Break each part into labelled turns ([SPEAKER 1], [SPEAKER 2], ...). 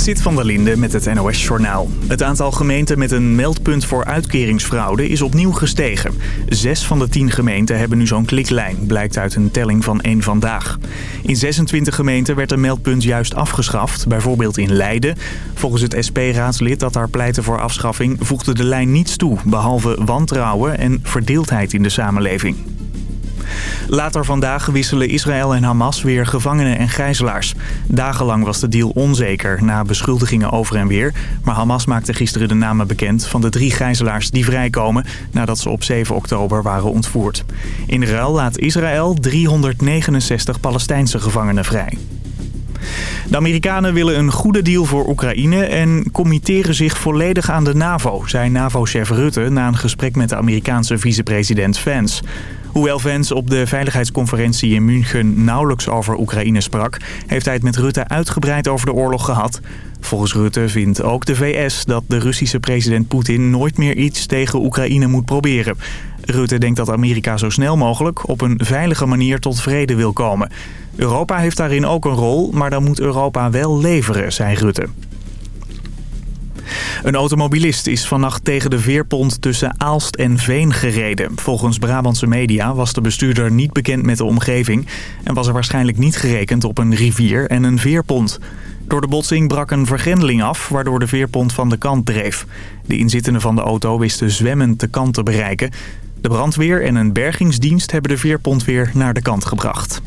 [SPEAKER 1] Zit van der Linde met het NOS-journaal. Het aantal gemeenten met een meldpunt voor uitkeringsfraude is opnieuw gestegen. Zes van de tien gemeenten hebben nu zo'n kliklijn, blijkt uit een telling van één Vandaag. In 26 gemeenten werd een meldpunt juist afgeschaft, bijvoorbeeld in Leiden. Volgens het SP-raadslid dat daar pleitte voor afschaffing voegde de lijn niets toe... behalve wantrouwen en verdeeldheid in de samenleving. Later vandaag wisselen Israël en Hamas weer gevangenen en gijzelaars. Dagenlang was de deal onzeker na beschuldigingen over en weer. Maar Hamas maakte gisteren de namen bekend van de drie gijzelaars die vrijkomen... nadat ze op 7 oktober waren ontvoerd. In ruil laat Israël 369 Palestijnse gevangenen vrij. De Amerikanen willen een goede deal voor Oekraïne en committeren zich volledig aan de NAVO, zei NAVO-chef Rutte na een gesprek met de Amerikaanse vicepresident Vance. Hoewel Vance op de veiligheidsconferentie in München nauwelijks over Oekraïne sprak... heeft hij het met Rutte uitgebreid over de oorlog gehad. Volgens Rutte vindt ook de VS dat de Russische president Poetin nooit meer iets tegen Oekraïne moet proberen. Rutte denkt dat Amerika zo snel mogelijk op een veilige manier tot vrede wil komen. Europa heeft daarin ook een rol, maar dan moet Europa wel leveren, zei Rutte. Een automobilist is vannacht tegen de veerpont tussen Aalst en Veen gereden. Volgens Brabantse media was de bestuurder niet bekend met de omgeving... en was er waarschijnlijk niet gerekend op een rivier en een veerpont. Door de botsing brak een vergrendeling af, waardoor de veerpont van de kant dreef. De inzittenden van de auto wisten zwemmend de kant te bereiken. De brandweer en een bergingsdienst hebben de veerpont weer naar de kant gebracht.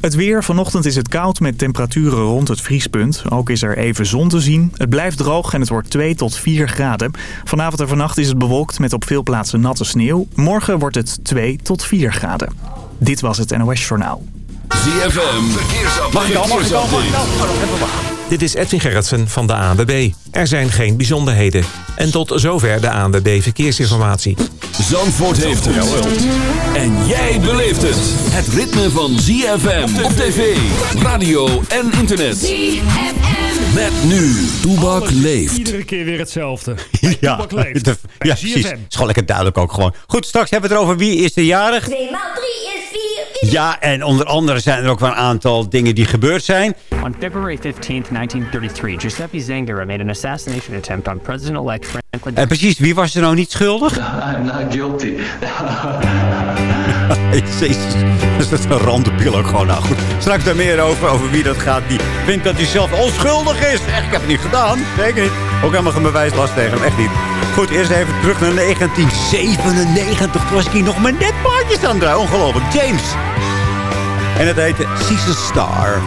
[SPEAKER 1] Het weer. Vanochtend is het koud met temperaturen rond het vriespunt. Ook is er even zon te zien. Het blijft droog en het wordt 2 tot 4 graden. Vanavond en vannacht is het bewolkt met op veel plaatsen natte sneeuw. Morgen wordt het 2 tot 4 graden. Dit was het NOS Journaal.
[SPEAKER 2] ZFM. Verkeersupdate.
[SPEAKER 3] Mag ik al, mag ik al, mag ik al? Dit is Edwin Gerritsen van de ANWB. Er zijn geen bijzonderheden. En tot zover de ANWB Verkeersinformatie.
[SPEAKER 2] Zandvoort heeft het. En jij beleeft het. Het ritme van ZFM op tv, radio en internet.
[SPEAKER 4] ZFM.
[SPEAKER 2] Met nu. Toebak leeft.
[SPEAKER 5] Iedere keer weer hetzelfde.
[SPEAKER 6] Ja,
[SPEAKER 5] Toebak leeft.
[SPEAKER 6] de-
[SPEAKER 5] Bij
[SPEAKER 6] ja
[SPEAKER 5] ZFM.
[SPEAKER 6] precies. is gewoon lekker duidelijk ook gewoon. Goed, straks hebben we het erover wie is de jarig.
[SPEAKER 4] 2 maal 3 is 4.
[SPEAKER 6] Ja, en onder andere zijn er ook wel een aantal dingen die gebeurd zijn.
[SPEAKER 7] On February 15, 1933, Giuseppe Zangara made an assassination attempt on President-elect Franklin
[SPEAKER 6] En precies, wie was er nou niet schuldig?
[SPEAKER 8] I'm not guilty.
[SPEAKER 6] Jezus, dat is een randenpil ook gewoon. Nou goed, straks daar meer over, over wie dat gaat. Die vindt dat hij zelf onschuldig is. Echt, ik heb het niet gedaan. Zeker niet. Ook helemaal geen bewijslast tegen hem, echt niet. Goed, eerst even terug naar 1997. Toen was ik hier nog maar net plaatjes aan het draaien. Ongelooflijk. James. En het heette Caesar Star.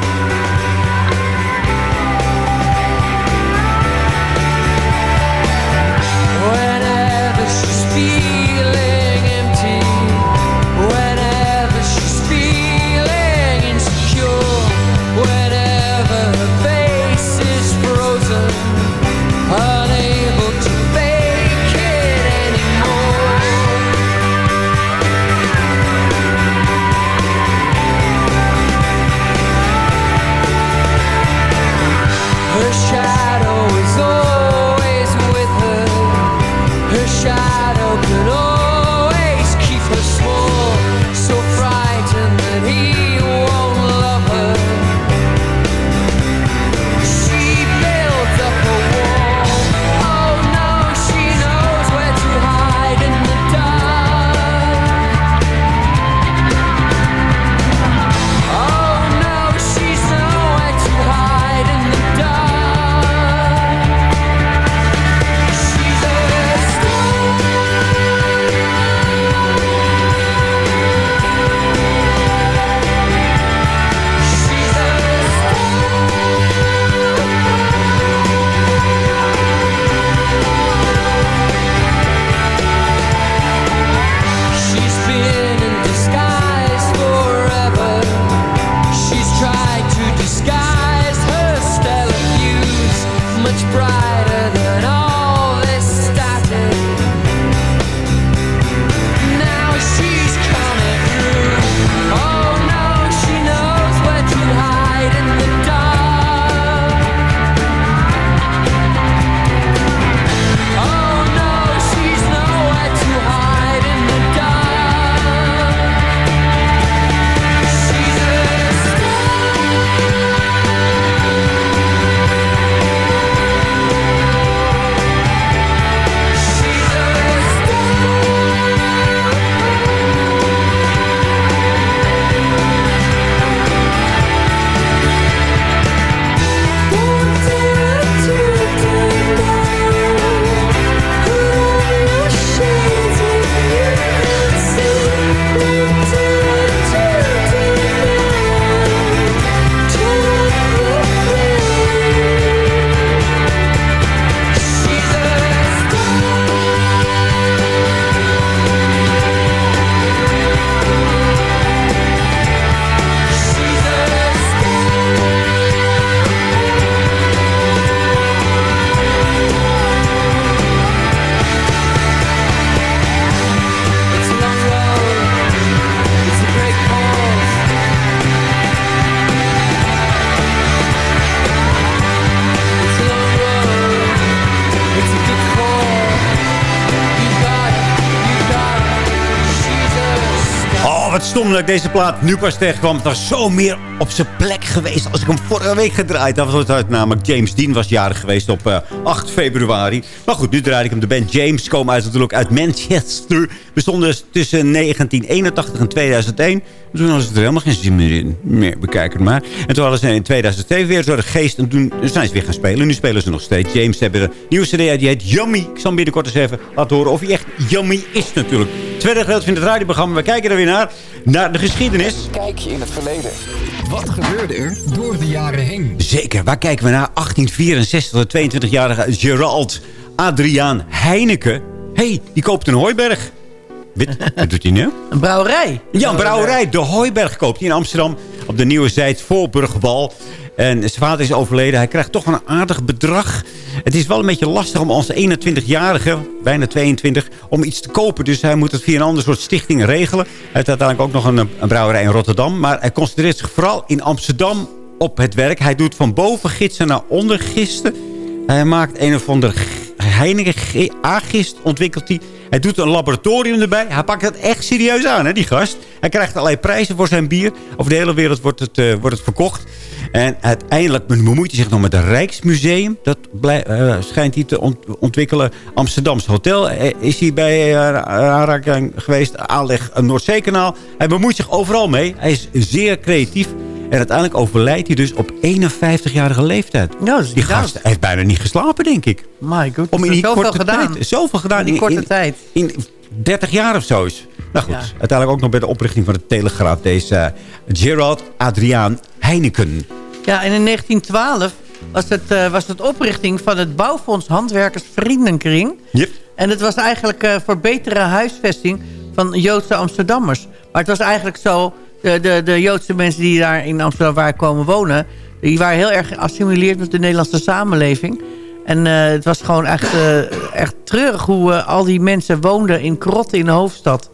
[SPEAKER 6] Wat stom dat ik deze plaat nu pas tegenkwam. Het was zo meer op zijn plek geweest als ik hem vorige week gedraaid had. Was het namelijk James Dean was jarig geweest op eh, 8 februari. Maar goed, nu draai ik hem. De band James komen uit, natuurlijk uit Manchester. Bestonden dus tussen 1981 en 2001. Toen hadden ze er helemaal geen zin meer in. Meer, bekijk het maar. En toen hadden ze in 2002 weer de geest. En toen zijn ze weer gaan spelen. Nu spelen ze nog steeds. James hebben een nieuwe cd uit. Die heet Yummy. Ik zal binnenkort eens even laten horen of hij echt Yummy is natuurlijk. Tweede gedeelte van het radioprogramma. We kijken er weer naar. Naar de geschiedenis.
[SPEAKER 5] Kijk je in het verleden. Wat gebeurde er door de jaren heen?
[SPEAKER 6] Zeker. Waar kijken we naar? 1864. De 22-jarige Gerald Adriaan Heineken. hey, die koopt een hooiberg. Wat, wat doet hij nu?
[SPEAKER 8] Een brouwerij.
[SPEAKER 6] Ja, een brouwerij. De Hooiberg koopt hij in Amsterdam. Op de Nieuwe Zijds Voorburgwal. En zijn vader is overleden. Hij krijgt toch een aardig bedrag. Het is wel een beetje lastig om als 21-jarige, bijna 22, om iets te kopen. Dus hij moet het via een ander soort stichting regelen. Hij heeft uiteindelijk ook nog een, brouwerij in Rotterdam. Maar hij concentreert zich vooral in Amsterdam op het werk. Hij doet van bovengidsen naar ondergisten. Hij maakt een of ander Heineken A-gist ontwikkelt hij. Hij doet een laboratorium erbij. Hij pakt het echt serieus aan, hè, die gast. Hij krijgt allerlei prijzen voor zijn bier. Over de hele wereld wordt het, eh, wordt het verkocht. En uiteindelijk bemoeit hij zich nog met het Rijksmuseum. Dat blij- eh, schijnt hij te ont- ontwikkelen. Amsterdamse Hotel eh, is hij bij eh, aanraking geweest. Aanleg een Noordzeekanaal. Hij bemoeit zich overal mee. Hij is zeer creatief. En uiteindelijk overlijdt hij dus op 51-jarige leeftijd.
[SPEAKER 8] Ja, dat is
[SPEAKER 6] Die gast
[SPEAKER 8] oud.
[SPEAKER 6] heeft bijna niet geslapen, denk ik.
[SPEAKER 8] My god.
[SPEAKER 6] Om in die
[SPEAKER 8] zoveel
[SPEAKER 6] korte
[SPEAKER 8] gedaan.
[SPEAKER 6] tijd. Zoveel gedaan.
[SPEAKER 8] In korte tijd.
[SPEAKER 6] In 30 jaar of zo is. Nou goed,
[SPEAKER 8] Ja.
[SPEAKER 6] uiteindelijk ook nog bij de oprichting van de Telegraaf. Deze eh, Gerald Adriaan Heineken.
[SPEAKER 8] Ja, en in 1912 was het, eh, was het oprichting van het Bouwfonds Handwerkers Vriendenkring.
[SPEAKER 6] Yep.
[SPEAKER 8] En het was eigenlijk eh, voor betere huisvesting van Joodse Amsterdammers. Maar het was eigenlijk zo, de, de, de Joodse mensen die daar in Amsterdam waar komen wonen... die waren heel erg geassimileerd met de Nederlandse samenleving. En het was gewoon echt, echt treurig hoe al die mensen woonden in krotten in de hoofdstad.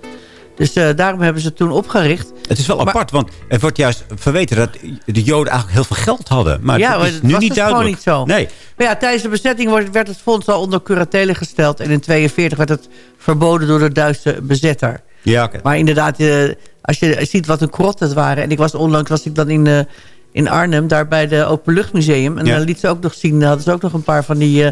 [SPEAKER 8] Dus eh, daarom hebben ze het toen opgericht.
[SPEAKER 6] Het is wel
[SPEAKER 8] Maar-
[SPEAKER 6] apart, want het wordt juist verweten dat de Joden eigenlijk heel veel geld hadden. Maar
[SPEAKER 8] ja,
[SPEAKER 6] dat is
[SPEAKER 8] het
[SPEAKER 6] nu
[SPEAKER 8] was
[SPEAKER 6] niet
[SPEAKER 8] dus
[SPEAKER 6] duidelijk.
[SPEAKER 8] gewoon niet zo.
[SPEAKER 6] Nee.
[SPEAKER 8] Maar ja, tijdens de bezetting werd het fonds al onder curatele gesteld. En in 42 werd het verboden door de Duitse bezetter.
[SPEAKER 6] Ja.
[SPEAKER 8] Maar inderdaad, eh, als je ziet wat een krot het waren. En ik was onlangs was ik dan in, eh, in Arnhem, daar bij de Openluchtmuseum. En
[SPEAKER 6] Ja.
[SPEAKER 8] dan liet ze ook nog zien, hadden ze ook nog een paar van die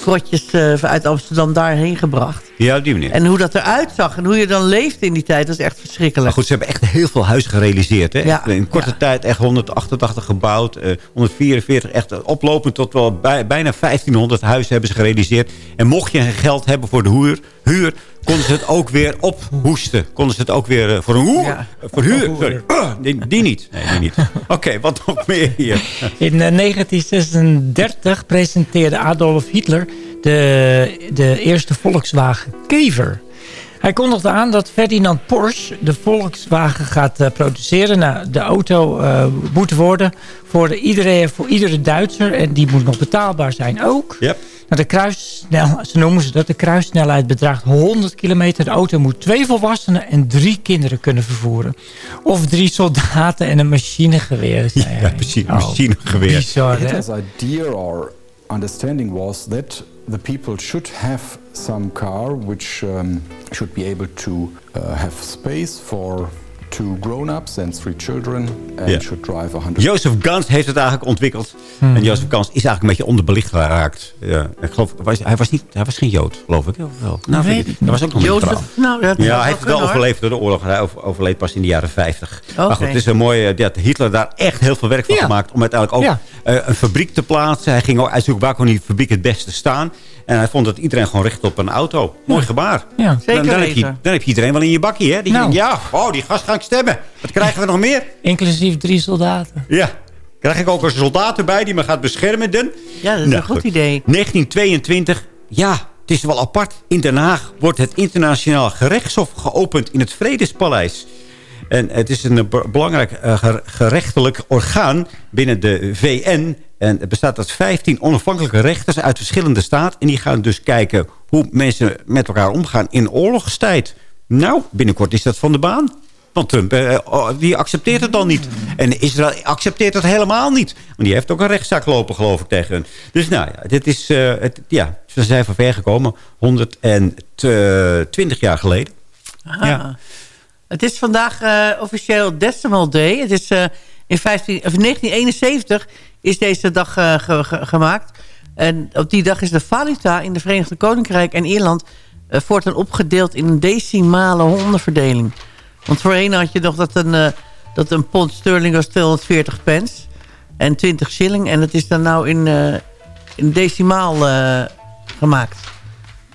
[SPEAKER 8] krotjes eh, uit Amsterdam daarheen gebracht.
[SPEAKER 6] Ja, op die manier.
[SPEAKER 8] En hoe dat eruit zag en hoe je dan leefde in die tijd, dat is echt
[SPEAKER 6] Maar
[SPEAKER 8] verschrikkelijk.
[SPEAKER 6] goed, ze hebben echt heel veel huizen gerealiseerd. Hè?
[SPEAKER 8] Ja.
[SPEAKER 6] In korte
[SPEAKER 8] Ja.
[SPEAKER 6] tijd echt 188 gebouwd. eh, 144, echt oplopend tot wel bij- bijna 1500 huizen hebben ze gerealiseerd. En mocht je geld hebben voor de huur, huur konden ze het ook weer ophoesten. Konden ze het ook weer eh, voor een hoer,
[SPEAKER 8] Ja.
[SPEAKER 6] eh, voor huur. Sorry. Die, die niet. Nee, die niet. Oké, wat nog meer hier?
[SPEAKER 9] In eh, 1936 presenteerde Adolf Hitler de, de eerste Volkswagen Kever. Hij kondigde aan dat Ferdinand Porsche de Volkswagen gaat eh, produceren. Nou, de auto eh, moet worden voor, iedereen, voor iedere Duitser. En die moet nog betaalbaar zijn ook.
[SPEAKER 6] Yep.
[SPEAKER 9] Nou, de kruissnel, zo noemen ze dat. De kruissnelheid bedraagt 100 kilometer. De auto moet twee volwassenen en drie kinderen kunnen vervoeren. Of drie soldaten en een machinegeweer.
[SPEAKER 6] Ja, precies.
[SPEAKER 9] Oh,
[SPEAKER 6] Machinegeweer.
[SPEAKER 9] Bizar, hè?
[SPEAKER 10] Hitler's idea or understanding was that the people should have some car which um, should be able to uh, have space for two grown-ups and three children and should drive 100
[SPEAKER 6] Jozef Gans heeft het eigenlijk ontwikkeld.
[SPEAKER 8] Hmm.
[SPEAKER 6] En Jozef Gans is eigenlijk een beetje onderbelicht geraakt. Ja, ik geloof, was, hij, was niet, hij was geen Jood, geloof ik. Of wel? Nou,
[SPEAKER 8] Weet.
[SPEAKER 6] Dat was ook nog niet
[SPEAKER 8] Jozef, nou,
[SPEAKER 6] Ja, hij heeft het wel
[SPEAKER 8] hoor.
[SPEAKER 6] overleefd door de oorlog. Hij over- overleed pas in de jaren 50. Maar
[SPEAKER 8] Oké.
[SPEAKER 6] goed, het is een mooie... Ja, Hitler daar echt heel veel werk van
[SPEAKER 9] Ja.
[SPEAKER 6] gemaakt. Om uiteindelijk ook
[SPEAKER 9] Ja.
[SPEAKER 6] eh, een fabriek te plaatsen. Hij ging uitzoeken waar kon die fabriek het beste staan. En hij vond dat iedereen gewoon recht op een auto. Mooi gebaar.
[SPEAKER 9] Ja.
[SPEAKER 8] Zeker
[SPEAKER 6] dan, dan, heb je, dan heb je iedereen wel in je bakkie. Hè? Die
[SPEAKER 9] Nou.
[SPEAKER 6] denkt, ja, oh, die gast ga stemmen. Wat krijgen we nog meer?
[SPEAKER 9] Inclusief drie soldaten.
[SPEAKER 6] Ja. Krijg ik ook een soldaat erbij die me gaat beschermen? Dan?
[SPEAKER 8] Ja, dat is
[SPEAKER 6] Nou,
[SPEAKER 8] een goed idee.
[SPEAKER 6] 1922, ja, het is wel apart. In Den Haag wordt het internationaal gerechtshof geopend in het Vredespaleis. En het is een be- belangrijk eh, ger- gerechtelijk orgaan binnen de VN. En het bestaat uit 15 onafhankelijke rechters uit verschillende staten. En die gaan dus kijken hoe mensen met elkaar omgaan in oorlogstijd. Nou, binnenkort is dat van de baan. Want Trump eh, oh, die accepteert het dan niet. En Israël accepteert het helemaal niet. Want die heeft ook een rechtszaak lopen, geloof ik, tegen hun. Dus nou ja, dit is, eh, het, ja ze zijn van ver gekomen. 120 jaar geleden. Ja.
[SPEAKER 8] Het is vandaag eh, officieel Decimal Day. Het is, eh, in, 15, of 1971 is deze dag eh, ge- ge- gemaakt. En op die dag is de valuta in de Verenigde Koninkrijk en Ierland... eh, voortaan opgedeeld in een decimale hondenverdeling. Want voorheen had je nog dat een, eh, dat een pond sterling was 240 pence... en 20 shilling. En dat is dan nou in, eh, in decimaal eh, gemaakt.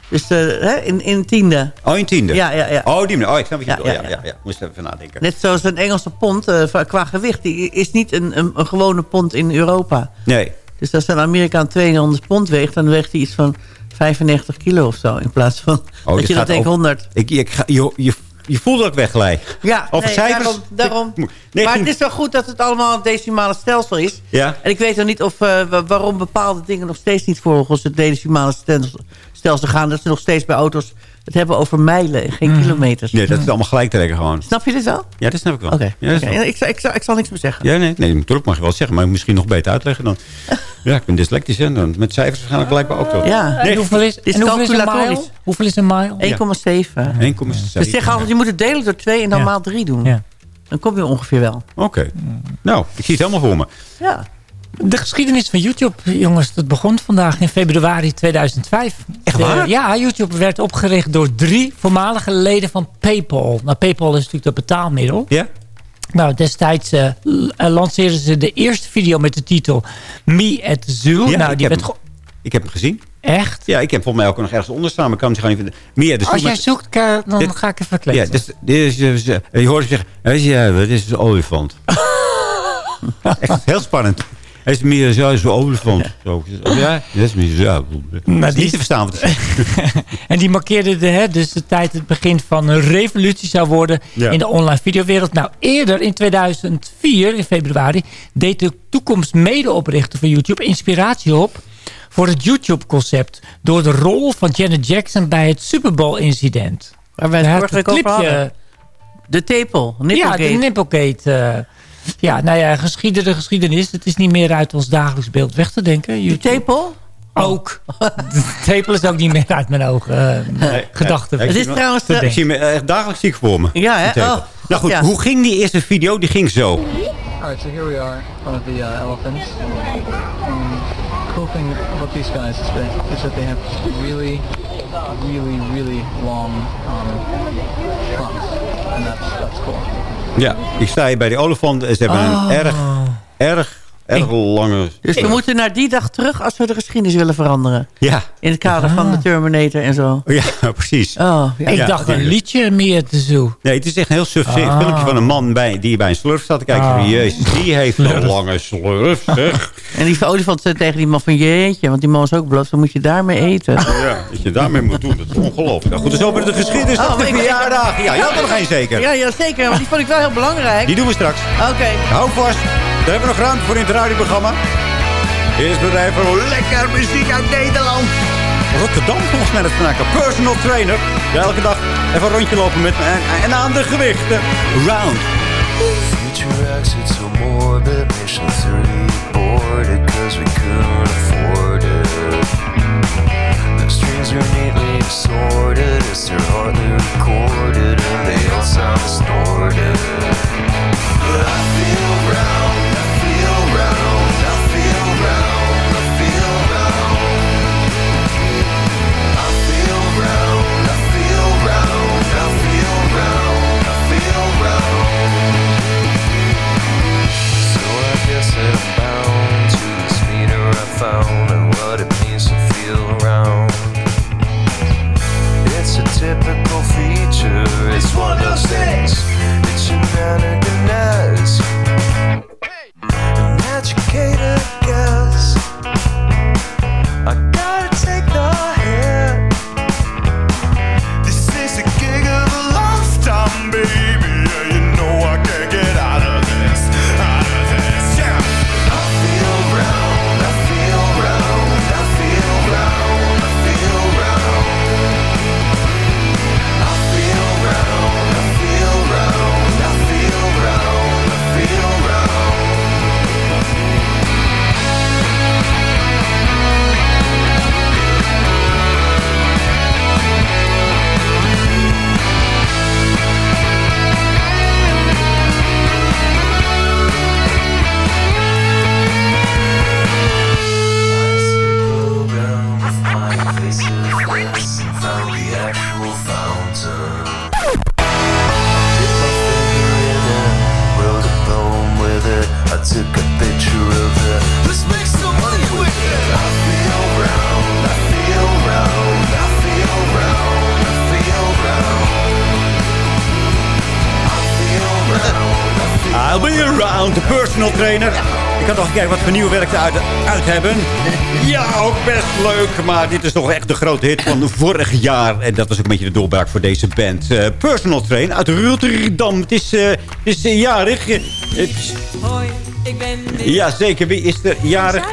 [SPEAKER 8] Dus hè, in, in tiende.
[SPEAKER 6] Oh, in tiende?
[SPEAKER 8] Ja, ja, ja.
[SPEAKER 6] Oh, die. Oh, ik snap wat je bedoelt.
[SPEAKER 8] ja,
[SPEAKER 6] Ja, ja, ja. Moest even nadenken.
[SPEAKER 8] Net zoals een Engelse pond qua gewicht. Die is niet een, een, een gewone pond in Europa.
[SPEAKER 6] Nee.
[SPEAKER 8] Dus als een Amerikaan 200 pond weegt... dan weegt hij iets van 95 kilo of zo. In plaats van
[SPEAKER 6] Oh,
[SPEAKER 8] dat je dat denkt
[SPEAKER 6] over-
[SPEAKER 8] 100.
[SPEAKER 6] Ik, ik, ga- je, je, je voelt dat ik wegglij.
[SPEAKER 8] Ja, nee,
[SPEAKER 6] cijfers?
[SPEAKER 8] daarom. daarom.
[SPEAKER 6] Nee,
[SPEAKER 8] maar het is wel goed dat het allemaal een decimale stelsel is.
[SPEAKER 6] Ja.
[SPEAKER 8] En ik weet nog niet of, eh, wa- waarom bepaalde dingen nog steeds niet volgens het decimale stelsel gaan. Dat ze nog steeds bij auto's het hebben over mijlen en geen kilometers.
[SPEAKER 6] Nee, dat is allemaal gelijk trekken gewoon.
[SPEAKER 8] Snap je dit wel?
[SPEAKER 6] Ja, dat snap ik wel.
[SPEAKER 8] Oké.
[SPEAKER 6] Ja,
[SPEAKER 8] Ik, zal- ik, zal- ik zal niks meer zeggen.
[SPEAKER 6] Ja, nee, nee, natuurlijk mag je wel zeggen, maar misschien nog beter uitleggen dan. Ja, ik ben dyslectisch en dan met cijfers waarschijnlijk blijkbaar ook toch.
[SPEAKER 8] Ja.
[SPEAKER 9] En hoeveel is,
[SPEAKER 8] is
[SPEAKER 9] en hoeveel is een mile?
[SPEAKER 8] calculatorisch.
[SPEAKER 9] Hoeveel is een mile?
[SPEAKER 8] 1,7.
[SPEAKER 6] 1,7.
[SPEAKER 8] Ze zeggen altijd, je moet het delen door 2 en dan
[SPEAKER 9] Ja.
[SPEAKER 8] maal 3 doen.
[SPEAKER 9] Ja.
[SPEAKER 8] Dan kom je ongeveer wel.
[SPEAKER 6] Oké. Nou, ik zie het helemaal voor me.
[SPEAKER 8] Ja.
[SPEAKER 9] De geschiedenis van YouTube, jongens, dat begon vandaag in februari 2005.
[SPEAKER 6] Echt
[SPEAKER 9] De-
[SPEAKER 6] waar?
[SPEAKER 9] ja, YouTube werd opgericht door drie voormalige leden van PayPal. Nou, PayPal is natuurlijk dat betaalmiddel.
[SPEAKER 6] Ja?
[SPEAKER 9] Nou, destijds eh, eh, lanceerden ze de eerste video met de titel Me at Zoo.
[SPEAKER 6] Ja,
[SPEAKER 9] nou,
[SPEAKER 6] ik
[SPEAKER 9] die
[SPEAKER 6] heb
[SPEAKER 9] werd
[SPEAKER 6] Ik heb hem gezien.
[SPEAKER 9] echt.
[SPEAKER 6] Ja, ik heb volgens mij ook nog ergens onder staan, maar ik kan hem gewoon niet vinden. Meer, dus
[SPEAKER 9] Als jij zoekt, eh, dan
[SPEAKER 6] Dit-
[SPEAKER 9] ga ik even
[SPEAKER 6] Ja,
[SPEAKER 9] kletsen.
[SPEAKER 6] dus, dit is, je hoort hem zeggen, weet je, wat is een olifant? Echt heel spannend. Hij is meer zo, zo'n olifant. Ja, dat is meer zo. Is
[SPEAKER 9] die-
[SPEAKER 6] niet te verstaan wat hij zegt.
[SPEAKER 9] En die markeerde de, hè, dus de tijd het begin van een revolutie zou worden
[SPEAKER 6] Ja.
[SPEAKER 9] in de online videowereld. Nou, eerder in 2004, in februari, deed de toekomstmedeoprichter van YouTube inspiratie op voor het YouTube-concept. Door de rol van Janet Jackson bij het Super Bowl-incident.
[SPEAKER 8] Waar wij het vorige week over hadden. De tepel.
[SPEAKER 9] Ja, de
[SPEAKER 8] Nipplegate.
[SPEAKER 9] Eh, ja, nou ja, geschieden de geschiedenis. Het is niet meer uit ons dagelijks beeld weg te denken.
[SPEAKER 8] De
[SPEAKER 9] YouTube.
[SPEAKER 8] tepel?
[SPEAKER 9] Ook. De tepel is ook niet meer uit mijn ogen. eh, gedachten.
[SPEAKER 8] Het
[SPEAKER 6] ik
[SPEAKER 8] is
[SPEAKER 6] zie-
[SPEAKER 8] trouwens...
[SPEAKER 9] Te
[SPEAKER 8] de-
[SPEAKER 6] Ik zie me echt dagelijks ziek voor me.
[SPEAKER 8] Ja, hè? Oh,
[SPEAKER 6] nou goed,
[SPEAKER 8] ja.
[SPEAKER 6] hoe ging die eerste video? Die ging zo.
[SPEAKER 11] Alright, so here we are front of the uh, elephants. Um, cool thing about these guys is that, is that they have really, really, really long um, trunks, and that's that's cool.
[SPEAKER 6] Ja, ik sta hier bij die olifant en ze hebben
[SPEAKER 8] Oh.
[SPEAKER 6] een erg, erg, erg lange...
[SPEAKER 8] Dus we moeten naar die dag terug als we de geschiedenis willen veranderen.
[SPEAKER 6] Ja,
[SPEAKER 8] In het kader van de Terminator en zo.
[SPEAKER 6] ja precies.
[SPEAKER 8] Oh, ja.
[SPEAKER 9] Ik
[SPEAKER 6] Ja,
[SPEAKER 9] dacht een liedje meer te zoo.
[SPEAKER 6] Nee, het is echt een heel suf
[SPEAKER 9] Ah.
[SPEAKER 6] filmpje van een man bij, die bij een slurf staat te kijken.
[SPEAKER 9] Ah.
[SPEAKER 6] Jezus, die heeft een lange slurf, zeg.
[SPEAKER 8] En die olifant zei tegen die man van jeetje, want die man is ook bloot, dan moet je daarmee eten.
[SPEAKER 6] Ja, dat je daarmee moet doen, dat is ongelooflijk. Nou goed, dus over de geschiedenis
[SPEAKER 8] Oh,
[SPEAKER 6] van de verjaardag. Ja, je had er nog één zeker.
[SPEAKER 8] Ja, ja, zeker, want die vond ik wel heel belangrijk.
[SPEAKER 6] Die doen we straks.
[SPEAKER 8] Oké.
[SPEAKER 6] Hou vast, daar hebben we nog ruimte voor in het radioprogramma. Eerst maar even lekker muziek uit Nederland. Rotterdam volgens mij dat. Een Personal trainer. Ja, elke dag even een rondje lopen met me en, en aan de gewichten. Round.
[SPEAKER 12] Future exits so morbid, mission 3 boarded cause we couldn't afford it. The strings are neatly assorted as they're hardly recorded and they all sound distorted. But I feel
[SPEAKER 6] Gekeken wat voor nieuw werk uit, uit hebben. Ja, ook best leuk. Maar dit is toch echt de grote hit van vorig jaar. En dat was ook een beetje de doorbraak voor deze band. Eh, personal trainer uit Rotterdam. Het is, eh, het is eh, jarig.
[SPEAKER 13] Hoi, ik ben
[SPEAKER 6] ja, zeker. Wie is er jarig?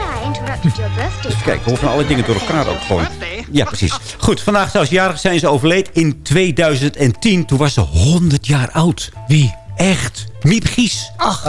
[SPEAKER 6] Even kijken, hoe van alle dingen door elkaar ook gewoon. Ja, precies. Goed, vandaag zelfs jarig zijn ze overleed in 2010. Toen was ze 100 jaar oud. Wie? Echt. Miep Gies. Ach.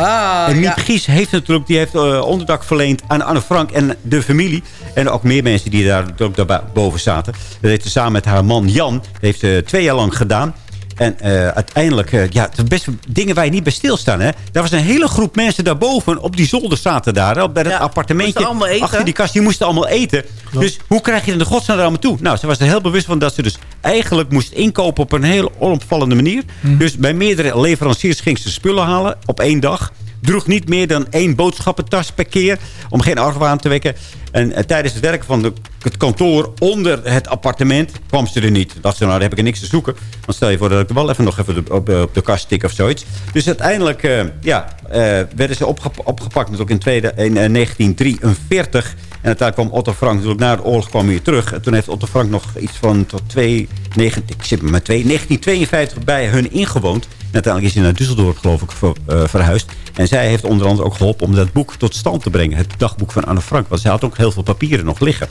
[SPEAKER 6] en Miep
[SPEAKER 8] ja.
[SPEAKER 6] Gies heeft natuurlijk die heeft, eh, onderdak verleend aan Anne Frank en de familie. En ook meer mensen die daar ook daarboven zaten. Dat heeft ze samen met haar man Jan. Dat heeft ze twee jaar lang gedaan. En eh, uiteindelijk, eh, ja, het best dingen waar je niet bij stilstaan. Hè? Daar was een hele groep mensen daarboven op die zolder zaten daar. Hè, bij dat appartementje.
[SPEAKER 8] allemaal eten.
[SPEAKER 6] Achter die kast, die moesten allemaal eten. Dus hoe krijg je er de godsnaam naar allemaal toe? Nou, ze was er heel bewust van dat ze dus eigenlijk moest inkopen op een heel onopvallende manier. Dus bij meerdere leveranciers ging ze spullen halen op één dag. Droeg niet meer dan één boodschappentas per keer. Om geen argwaan te wekken. En eh, tijdens het werken van de, het kantoor onder het appartement kwam ze er niet. Dacht ze, nou, daar heb ik er niks te zoeken. Want stel je voor dat ik wel even nog even op, op, de kast tik of zoiets. Dus uiteindelijk eh, ja, eh, werden ze opgep- opgepakt natuurlijk in, tweede, in eh, 1943. En uiteindelijk kwam Otto Frank natuurlijk na de oorlog kwam hij weer terug. En toen heeft Otto Frank nog iets van tot twee, negen, ik zit maar twee, 1952 bij hun ingewoond. En uiteindelijk is hij naar Düsseldorf geloof ik ver- eh, verhuisd. En zij heeft onder andere ook geholpen om dat boek tot stand te brengen. Het dagboek van Anne Frank. Want zij had ook heel veel papieren nog liggen.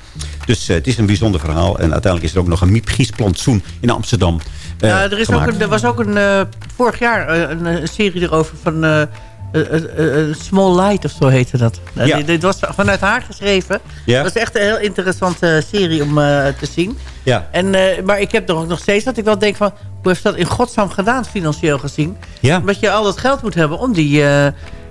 [SPEAKER 6] Dus eh, het is een bijzonder verhaal. En uiteindelijk is er ook nog een Miep Gies plantsoen in Amsterdam eh,
[SPEAKER 8] Ja, er, is ook een, er was ook een, vorig jaar een, eh, serie erover van Small Light of zo heette dat. Eh,
[SPEAKER 6] Ja.
[SPEAKER 8] dit, was vanuit haar geschreven.
[SPEAKER 6] Ja.
[SPEAKER 8] Dat was echt een heel interessante serie om eh, te zien.
[SPEAKER 6] Ja.
[SPEAKER 8] En, eh, maar ik heb er ook nog steeds dat ik wel denk van... hoe heeft dat in godsnaam gedaan financieel gezien?
[SPEAKER 6] Ja.
[SPEAKER 8] Omdat je al dat geld moet hebben om, die, eh,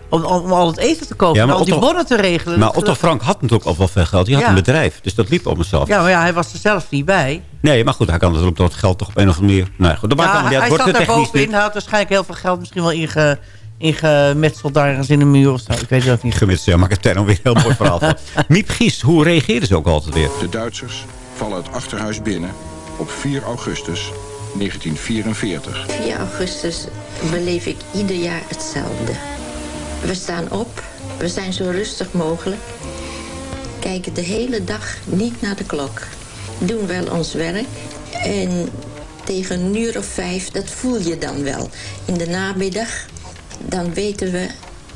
[SPEAKER 8] om, om, al het eten te kopen.
[SPEAKER 6] Ja,
[SPEAKER 8] en al die bonnen te regelen.
[SPEAKER 6] Maar Otto Frank had natuurlijk al wel veel geld. Die had
[SPEAKER 8] Ja.
[SPEAKER 6] een bedrijf. Dus dat liep op mezelf.
[SPEAKER 8] Ja, maar ja, hij was er zelf niet bij.
[SPEAKER 6] Nee, maar goed, hij kan natuurlijk dat geld toch op een of andere manier... Nou ja, goed, dat maakt
[SPEAKER 8] Ja,
[SPEAKER 6] allemaal niet
[SPEAKER 8] hij zat daar bovenin. Hij had waarschijnlijk heel veel geld misschien wel inge, ingemetseld daar ergens in de muur of zo. Ik weet het ook niet.
[SPEAKER 6] Gemist, ja, maak het nog weer een heel mooi verhaal van. Miep Gies, hoe reageerden ze ook altijd weer?
[SPEAKER 14] De Duitsers vallen het achterhuis binnen op 4 augustus 1944.
[SPEAKER 15] 4 augustus beleef ik ieder jaar hetzelfde. We staan op, we zijn zo rustig mogelijk, kijken de hele dag niet naar de klok, doen wel ons werk en tegen een uur of vijf, dat voel je dan wel. In de namiddag, dan weten we,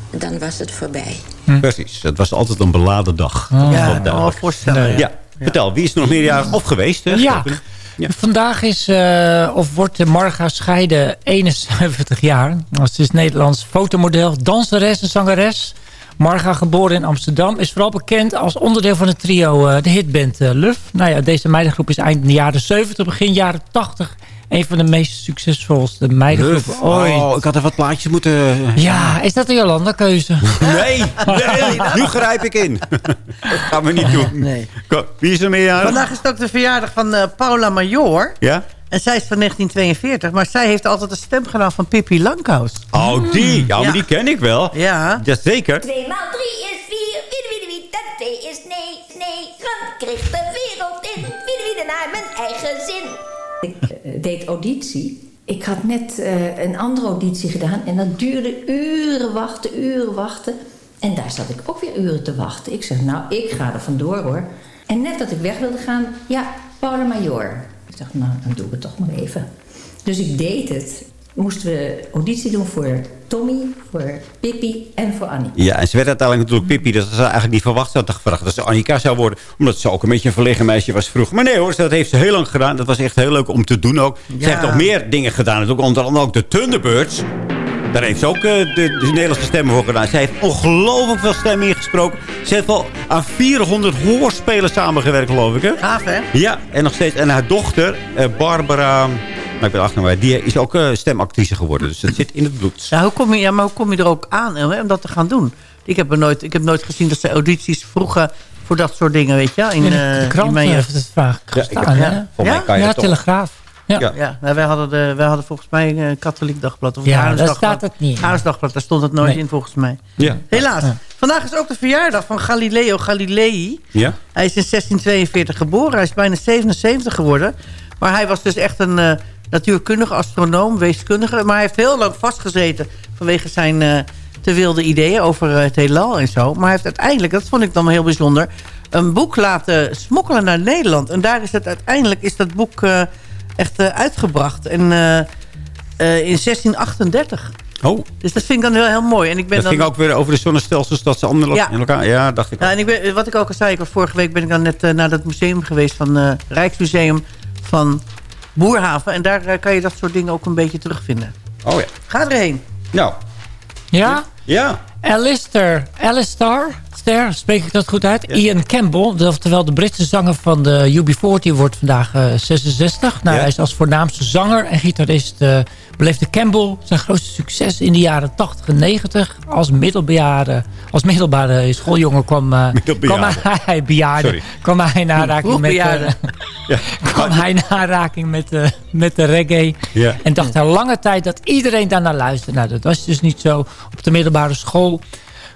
[SPEAKER 15] dan was het voorbij.
[SPEAKER 6] Precies, het was altijd een beladen dag.
[SPEAKER 9] Oh.
[SPEAKER 6] Is
[SPEAKER 9] Ja, kan me
[SPEAKER 6] duidelijk.
[SPEAKER 9] wel voorstellen, ja.
[SPEAKER 6] Ja, vertel, wie is er nog meerjarig of geweest? Hè?
[SPEAKER 9] Ja. Vandaag is, eh, of wordt Marga Scheide 71 jaar. Ze is Nederlands fotomodel, danseres en zangeres. Marga, geboren in Amsterdam, is vooral bekend als onderdeel van het trio eh, de hitband eh, Luf. Nou ja, deze meidengroep is eind de jaren 70, begin jaren 80... een van de meest succesvolste meidengroepen
[SPEAKER 6] Luf.
[SPEAKER 9] ooit.
[SPEAKER 6] Oh, ik had er wat plaatjes moeten...
[SPEAKER 9] Ja, is dat de Jolanda-keuze?
[SPEAKER 6] Nee, nee, nu grijp ik in. dat gaan we niet doen.
[SPEAKER 8] Nee.
[SPEAKER 6] Ko- Wie is er meerjarig?
[SPEAKER 8] Vandaag is het ook de verjaardag van eh, Paula Major.
[SPEAKER 6] Ja?
[SPEAKER 8] En zij is van 1942. Maar zij heeft altijd de stem gedaan van Pippi Langkous.
[SPEAKER 6] Oh, die. Ja, maar die ken ik wel.
[SPEAKER 8] Ja.
[SPEAKER 6] Jazeker.
[SPEAKER 4] Twee maal drie is vier. Wie wie wie dat twee is nee, nee. Ran kreeg de wereld in. Wie wie naar mijn eigen zin.
[SPEAKER 16] Deed auditie. Ik had net eh, een andere auditie gedaan en dat duurde uren wachten, uren wachten. En daar zat ik ook weer uren te wachten. Ik zeg, nou, ik ga er vandoor hoor. En net dat ik weg wilde gaan, ja, Paula Major. Ik dacht, nou, dan doe ik het toch maar even. Dus ik deed het. Moesten we auditie doen voor Tommy, voor Pippi en voor Annie.
[SPEAKER 6] Ja, en ze werd uiteindelijk natuurlijk Pippi. Dat ze eigenlijk niet verwacht. Ze had gevraagd dat ze Annika zou worden. Omdat ze ook een beetje een verlegen meisje was vroeg. Maar nee hoor, dat heeft ze heel lang gedaan. Dat was echt heel leuk om te doen ook. Ze heeft nog meer dingen gedaan. Natuurlijk onder andere ook de Thunderbirds. Daar heeft ze ook eh, de, de Nederlandse stemmen voor gedaan. Zij heeft ongelooflijk veel stemmen ingesproken. Ze heeft wel aan 400 hoorspelen samengewerkt, geloof ik. Hè?
[SPEAKER 8] Gaaf, hè?
[SPEAKER 6] Ja, en nog steeds. En haar dochter, eh, Barbara... Nou, ik ben achternaam Die is ook eh, stemactrice geworden. Dus dat zit in het bloed.
[SPEAKER 8] Ja, hoe kom je, ja, maar hoe kom je er ook aan hè, om dat te gaan doen? Ik heb, er nooit, ik heb nooit gezien dat ze audities vroegen voor dat soort dingen, weet je In,
[SPEAKER 9] In de,
[SPEAKER 8] eh,
[SPEAKER 9] krant
[SPEAKER 8] in
[SPEAKER 9] eh, heeft het
[SPEAKER 6] Ja, ik
[SPEAKER 9] gestaan.
[SPEAKER 8] heb- ja. Voor mij
[SPEAKER 6] kan je
[SPEAKER 9] ja? Telegraaf. Ja.
[SPEAKER 8] Ja, ja nou, wij, hadden de, wij hadden volgens mij een katholiek dagblad. Of
[SPEAKER 9] Ja,
[SPEAKER 8] een
[SPEAKER 9] daar staat het niet in.
[SPEAKER 8] Haarlemsdagblad, daar stond het nooit
[SPEAKER 9] Nee.
[SPEAKER 8] in volgens mij.
[SPEAKER 6] Ja.
[SPEAKER 8] Helaas. Vandaag is ook de verjaardag van Galileo Galilei.
[SPEAKER 6] Ja?
[SPEAKER 8] Hij is in 1642 geboren. Hij is bijna 77 geworden. Maar hij was dus echt een eh, natuurkundige, astronoom, weeskundige. Maar hij heeft heel lang vastgezeten vanwege zijn, eh, te wilde ideeën over eh, het heelal en zo. Maar hij heeft uiteindelijk, dat vond ik dan wel heel bijzonder... een boek laten smokkelen naar Nederland. En daar is het uiteindelijk is dat boek echt uitgebracht. En in 1638.
[SPEAKER 6] Oh.
[SPEAKER 8] Dus dat vind ik dan heel, heel mooi. En ik ben
[SPEAKER 6] Dat
[SPEAKER 8] dan,
[SPEAKER 6] ging ook weer over de zonnestelsels, dat ze
[SPEAKER 8] Ja.
[SPEAKER 6] in elkaar... Ja, dacht ik
[SPEAKER 8] Ja, en ik ben, wat ik ook al zei, ik was vorige week ben ik dan net naar dat museum geweest van eh Rijksmuseum van Boerhaven. En daar eh, kan je dat soort dingen ook een beetje terugvinden.
[SPEAKER 6] Oh ja.
[SPEAKER 8] Ga erheen.
[SPEAKER 6] Nou.
[SPEAKER 9] Ja?
[SPEAKER 6] Ja.
[SPEAKER 9] Alistair, Alistair, Ster, spreek ik dat goed uit? Ian Campbell, de- oftewel de Britse zanger van de UB40, wordt vandaag eh, 66. Nou,
[SPEAKER 6] Ja.
[SPEAKER 9] Hij is als voornaamste zanger en gitarist uh, beleefde Campbell zijn grootste succes in de jaren 80 en 90. Als middelbare, als middelbare schooljongen kwam, eh, kwam hij, bejaarde,
[SPEAKER 6] Sorry.
[SPEAKER 9] kwam hij in aanraking met, eh,
[SPEAKER 8] Vroegbejaarde.
[SPEAKER 9] kwam hij in aanraking met, eh, met de reggae.
[SPEAKER 6] Ja.
[SPEAKER 9] En dacht hij lange tijd dat iedereen daarnaar luisterde. Nou, dat was dus niet zo. Op de middelbare school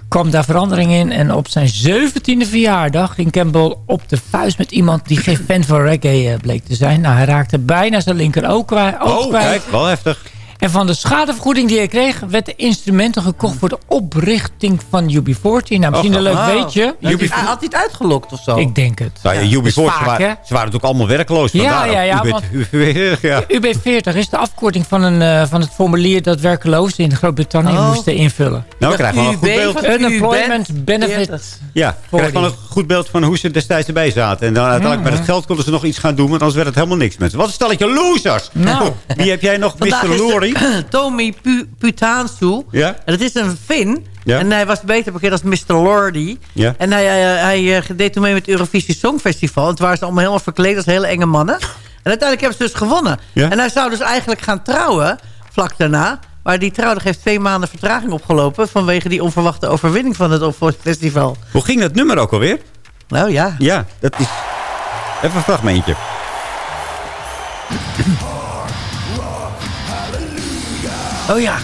[SPEAKER 9] kwam daar verandering in. En op zijn zeventiende verjaardag ging Campbell op de vuist met iemand die geen fan van reggae eh, bleek te zijn. Nou, hij raakte bijna zijn linker oog kwijt.
[SPEAKER 6] Oh, kijk, wel heftig.
[SPEAKER 9] En van de schadevergoeding die hij kreeg... werd de instrumenten gekocht voor de oprichting van UB40. Nou, misschien een leuk
[SPEAKER 8] Oh.
[SPEAKER 9] weetje.
[SPEAKER 8] Had hij had hij het uitgelokt of zo?
[SPEAKER 9] Ik denk het.
[SPEAKER 6] Nou ja,
[SPEAKER 9] Ja,
[SPEAKER 6] UB40,
[SPEAKER 9] dat is
[SPEAKER 6] ze,
[SPEAKER 9] vaak,
[SPEAKER 6] waren, ze waren natuurlijk allemaal werkloos.
[SPEAKER 9] Ja, ja, ja, want-
[SPEAKER 6] ja.
[SPEAKER 9] UB40 is de afkorting van, een, eh, van het formulier dat werkloosden in Groot-Brittannië
[SPEAKER 8] Oh.
[SPEAKER 9] moesten invullen.
[SPEAKER 6] Nou, we krijgen wel een goed
[SPEAKER 8] UB
[SPEAKER 6] beeld.
[SPEAKER 8] van-
[SPEAKER 9] Unemployment Benefit.
[SPEAKER 6] Ja, we krijgen wel een goed beeld van hoe ze destijds erbij zaten. En dan uiteindelijk met het geld konden ze nog iets gaan doen. Want anders werd het helemaal niks met ze. Wat een stelletje losers.
[SPEAKER 9] Nou.
[SPEAKER 6] Wie heb jij nog? Mr. Lori?
[SPEAKER 8] Tommy Pu Putansu.
[SPEAKER 6] Ja?
[SPEAKER 8] En dat is een Fin.
[SPEAKER 6] Ja.
[SPEAKER 8] En hij was beter bekend als Mr. Lordy.
[SPEAKER 6] Ja.
[SPEAKER 8] En hij, hij, hij eh, deed toen mee met het Eurovisie Songfestival. En toen waren ze allemaal helemaal verkleed als hele enge mannen. En uiteindelijk hebben ze dus gewonnen.
[SPEAKER 6] Ja.
[SPEAKER 8] En hij zou dus eigenlijk gaan trouwen, vlak daarna. Maar die trouwdag heeft twee maanden vertraging opgelopen... vanwege die onverwachte overwinning van het festival.
[SPEAKER 6] Hoe ging dat nummer ook alweer?
[SPEAKER 8] Nou ja.
[SPEAKER 6] Ja, dat is... Even een fragmentje.
[SPEAKER 8] Oh ja.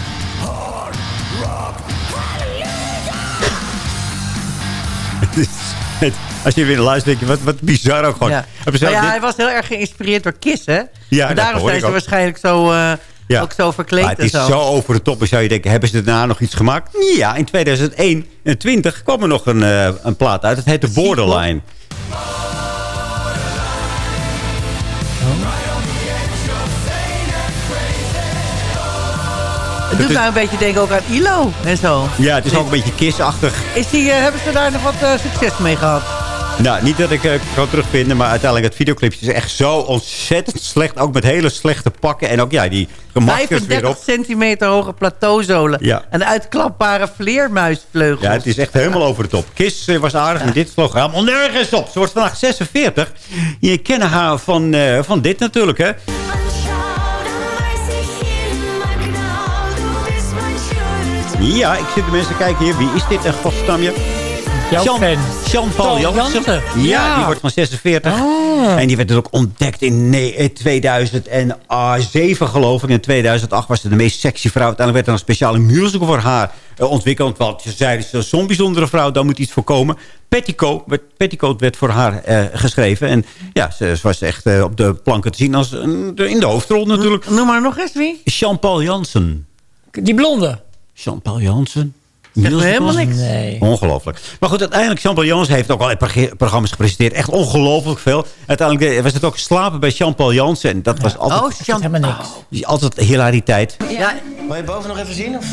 [SPEAKER 6] Als je weer luistert, denk je, wat, wat bizar ook gewoon.
[SPEAKER 8] ja.
[SPEAKER 6] Heb je zelf
[SPEAKER 8] Maar ja,
[SPEAKER 6] dit-
[SPEAKER 8] hij was heel erg geïnspireerd door Kiss, hè?
[SPEAKER 6] Ja,
[SPEAKER 8] en daarom zijn ze
[SPEAKER 6] ook.
[SPEAKER 8] waarschijnlijk zo, eh,
[SPEAKER 6] Ja.
[SPEAKER 8] ook zo verkleed
[SPEAKER 6] Maar het
[SPEAKER 8] en
[SPEAKER 6] is
[SPEAKER 8] zo.
[SPEAKER 6] zo over de top. Dan zou je denken, hebben ze daarna nog iets gemaakt? Ja, in 2021 kwam er nog een, eh, een plaat uit. Het heette Borderline.
[SPEAKER 8] Het doet
[SPEAKER 6] is-
[SPEAKER 8] mij een beetje denken ook aan ILO en zo.
[SPEAKER 6] Ja, het is ook een beetje kissachtig.
[SPEAKER 8] Is die, eh, hebben ze daar nog wat eh, succes mee gehad?
[SPEAKER 6] Nou, niet dat ik eh, kan terugvinden, maar uiteindelijk het videoclipje is echt zo ontzettend slecht. Ook met hele slechte pakken. En ook ja, die gemaskers weer
[SPEAKER 8] 35
[SPEAKER 6] op.
[SPEAKER 8] centimeter hoge plateauzolen.
[SPEAKER 6] Ja.
[SPEAKER 8] En uitklapbare vleermuisvleugels.
[SPEAKER 6] Ja, het is echt helemaal over de top. Kiss was aardig, maar dit vloog helemaal nergens op. Ze wordt vandaag 46. Je kennen haar van, van dit natuurlijk, hè? Ja, ik zit de mensen kijken hier. Wie is dit een godstamje?
[SPEAKER 9] Jouw
[SPEAKER 6] Jean-. Jean-Paul
[SPEAKER 9] Paul
[SPEAKER 6] Jansen. Ja,
[SPEAKER 9] Ja.
[SPEAKER 6] die wordt van 46.
[SPEAKER 9] Ah.
[SPEAKER 6] En die werd dus ook ontdekt in nee, eh, 2007, geloof ik. In 2008 was ze de meest sexy vrouw. Uiteindelijk werd er een speciale musical voor haar eh, ontwikkeld. Want ze zeiden, ze is zo'n bijzondere vrouw, daar moet iets voor komen. Petticoat werd, Petticoat werd voor haar eh, geschreven. En ja, ze, ze was echt op de planken te zien als in de hoofdrol natuurlijk.
[SPEAKER 8] Noem maar nog eens wie.
[SPEAKER 6] Jean-Paul Jansen.
[SPEAKER 9] Die blonde.
[SPEAKER 6] Jean-Paul Jansen. Musicals?
[SPEAKER 8] helemaal niks.
[SPEAKER 9] Nee.
[SPEAKER 6] Ongelooflijk. Maar goed, uiteindelijk, Jean-Paul Jansen heeft ook al programma's gepresenteerd. Echt ongelooflijk veel. Uiteindelijk eh, was het ook slapen bij Jean-Paul Jansen. En dat was altijd,
[SPEAKER 8] Oh, Jean...
[SPEAKER 9] Helemaal niks.
[SPEAKER 6] altijd hilariteit.
[SPEAKER 8] Ja,
[SPEAKER 17] Wil je boven nog even zien? Of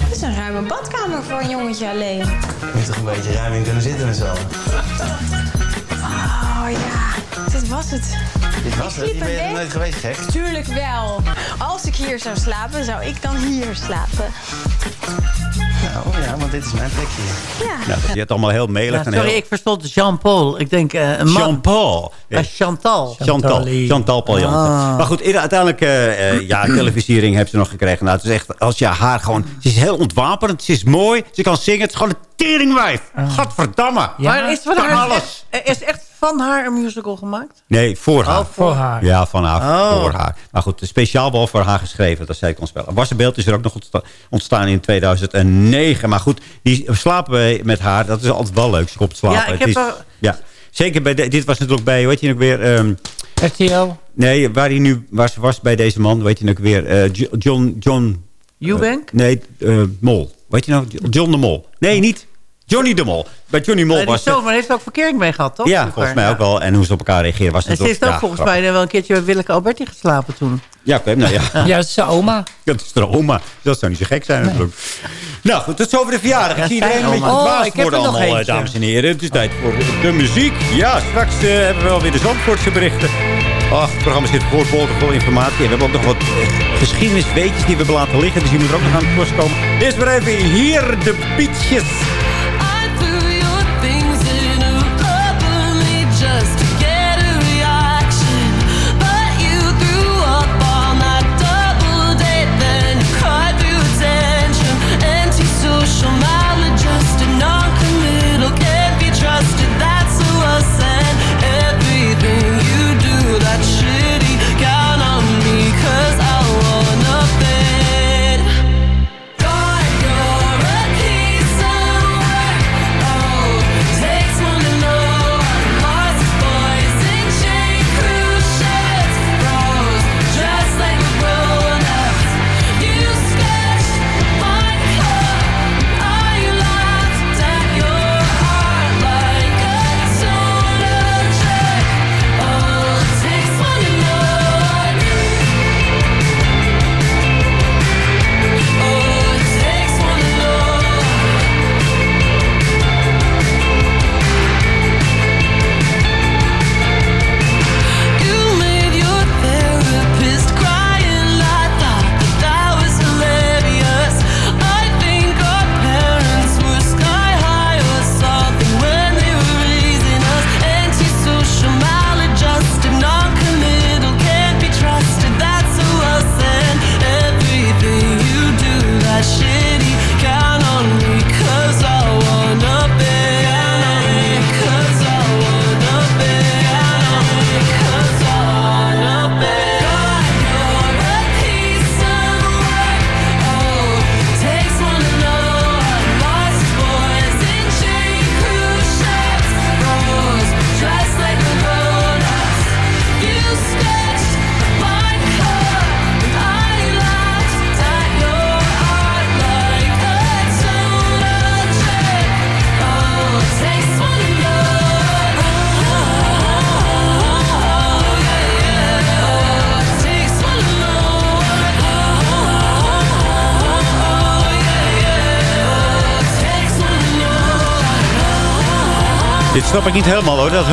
[SPEAKER 18] Het is een ruime badkamer voor een jongetje alleen.
[SPEAKER 17] je moet toch een beetje ruim in kunnen zitten met z'n allen?
[SPEAKER 18] Oh ja, dit was het.
[SPEAKER 17] Dit was het. Je bent
[SPEAKER 18] er
[SPEAKER 17] nooit geweest, gek.
[SPEAKER 18] Tuurlijk wel. Als ik hier zou slapen, zou ik dan hier slapen.
[SPEAKER 17] Nou ja, want dit is mijn plekje hier.
[SPEAKER 18] Ja.
[SPEAKER 6] Nou, je hebt allemaal heel melig.
[SPEAKER 8] Ja, sorry,
[SPEAKER 6] heel...
[SPEAKER 8] ik verstond Jean-Paul. Ik denk eh, een man.
[SPEAKER 6] Jean-Paul.
[SPEAKER 8] Eh, Chantal.
[SPEAKER 6] Chantal.
[SPEAKER 9] Chantal.
[SPEAKER 6] Chantal Paul.
[SPEAKER 8] Ah.
[SPEAKER 6] Maar goed, uiteindelijk, eh, eh, ja, televisiering heeft ze nog gekregen. Nou, het is echt, als je haar gewoon... Ze is heel ontwapenend, ze is mooi, ze kan zingen. Het is gewoon een teringwijf. Gadverdamme.
[SPEAKER 8] Maar is, van
[SPEAKER 6] Kan
[SPEAKER 8] haar,
[SPEAKER 6] alles.
[SPEAKER 8] is echt van haar een musical gemaakt?
[SPEAKER 6] Nee, voor haar.
[SPEAKER 8] Oh,
[SPEAKER 9] Voor haar.
[SPEAKER 6] Ja, van haar,
[SPEAKER 8] Oh.
[SPEAKER 6] voor haar. Maar goed, speciaal wel voor haar geschreven, dat zij kon spelen. Wassenbeeld is er ook nog ontstaan, ontstaan in 2009. Maar goed, die slapen wij met haar, dat is altijd wel leuk. Ze komt slapen.
[SPEAKER 8] Ja, ik heb
[SPEAKER 6] is-
[SPEAKER 8] wel-
[SPEAKER 6] ja. Zeker bij, de- dit was natuurlijk bij, weet je nog weer... ehm,
[SPEAKER 9] RTL.
[SPEAKER 6] nee, waar, hij nu, waar ze was bij deze man, weet je nog weer... eh, Jo- John... John
[SPEAKER 8] Eubank?
[SPEAKER 6] nee, eh, Mol.
[SPEAKER 19] Weet je nou? John de Mol. Nee, niet Johnny de Mol. Bij Johnny Mol was het...
[SPEAKER 8] zomer heeft er ook verkering mee gehad, toch?
[SPEAKER 19] Ja,
[SPEAKER 8] Vroeger?
[SPEAKER 19] volgens mij ook wel. En hoe ze op elkaar reageren was het
[SPEAKER 8] ze heeft ook volgens mij wel een keertje bij Willeke Alberti geslapen toen.
[SPEAKER 19] Ja, oké, nou ja.
[SPEAKER 9] Ja, dat is zijn oma.
[SPEAKER 19] Dat is de oma. Dat zou niet zo gek zijn natuurlijk. Nou goed, tot zover de verjaardag. Ik zie iedereen een beetje
[SPEAKER 9] Oh, ik heb
[SPEAKER 19] worden
[SPEAKER 9] nog
[SPEAKER 19] allemaal,
[SPEAKER 9] eentje.
[SPEAKER 19] dames en heren. Het is tijd voor de muziek. Ja, straks eh, hebben we wel weer de Zandvoortse berichten. Ach, het programma zit vol vol informatie. En we hebben ook nog wat eh, geschiedenisweetjes die we hebben laten liggen. Dus die moeten er ook nog aan het komen. Eerst maar even hier de beatjes. Snap ik niet helemaal hoor. Dat...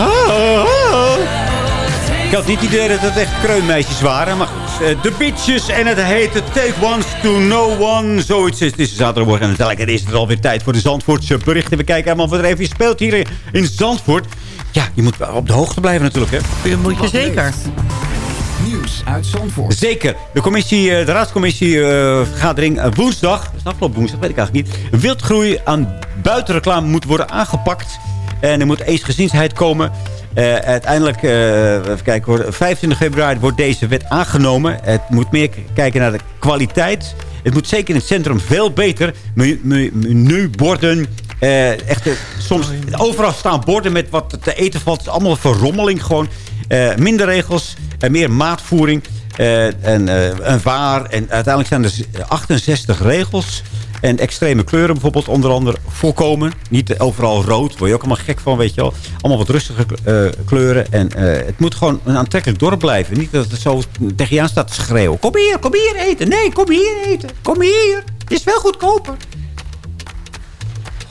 [SPEAKER 19] Ik had niet het idee dat het echt kreunmeisjes waren. Maar goed, eh, de Beaches en het heet Take Ones to No One. Zoiets is. Het is zaterdagmorgen en uiteindelijk is het alweer tijd voor de Zandvoortse berichten. We kijken helemaal wat er even speelt hier in Zandvoort. Ja, je moet wel op de hoogte blijven natuurlijk. Hè.
[SPEAKER 8] Je moet je zeker.
[SPEAKER 10] Nieuws uit Zandvoort.
[SPEAKER 19] Zeker. De, commissie, eh, de raadscommissie eh, vergadering eh, woensdag, dat is afgelopen woensdag, weet ik eigenlijk niet. Wildgroei aan buitenreclame moet worden aangepakt. En er moet eensgezinsheid komen. Eh, uiteindelijk, eh, even kijken hoor, 25 februari wordt deze wet aangenomen. Het moet meer kijken naar de kwaliteit. Het moet zeker in het centrum veel beter. Me- Menuborden. eh echt, soms overal staan borden met wat te eten valt. Het is allemaal verrommeling gewoon. Minder regels, en meer maatvoering. en een waar. En uiteindelijk zijn er z- 68 regels. En extreme kleuren bijvoorbeeld onder andere voorkomen. Niet overal rood, word je ook allemaal gek van, weet je wel. Allemaal wat rustige eh, kleuren. En eh, het moet gewoon een aantrekkelijk dorp blijven. Niet dat het zo tegen je aan staat te schreeuwen. Kom hier, kom hier eten. Nee, kom hier eten. Kom hier. Het is wel goedkoper.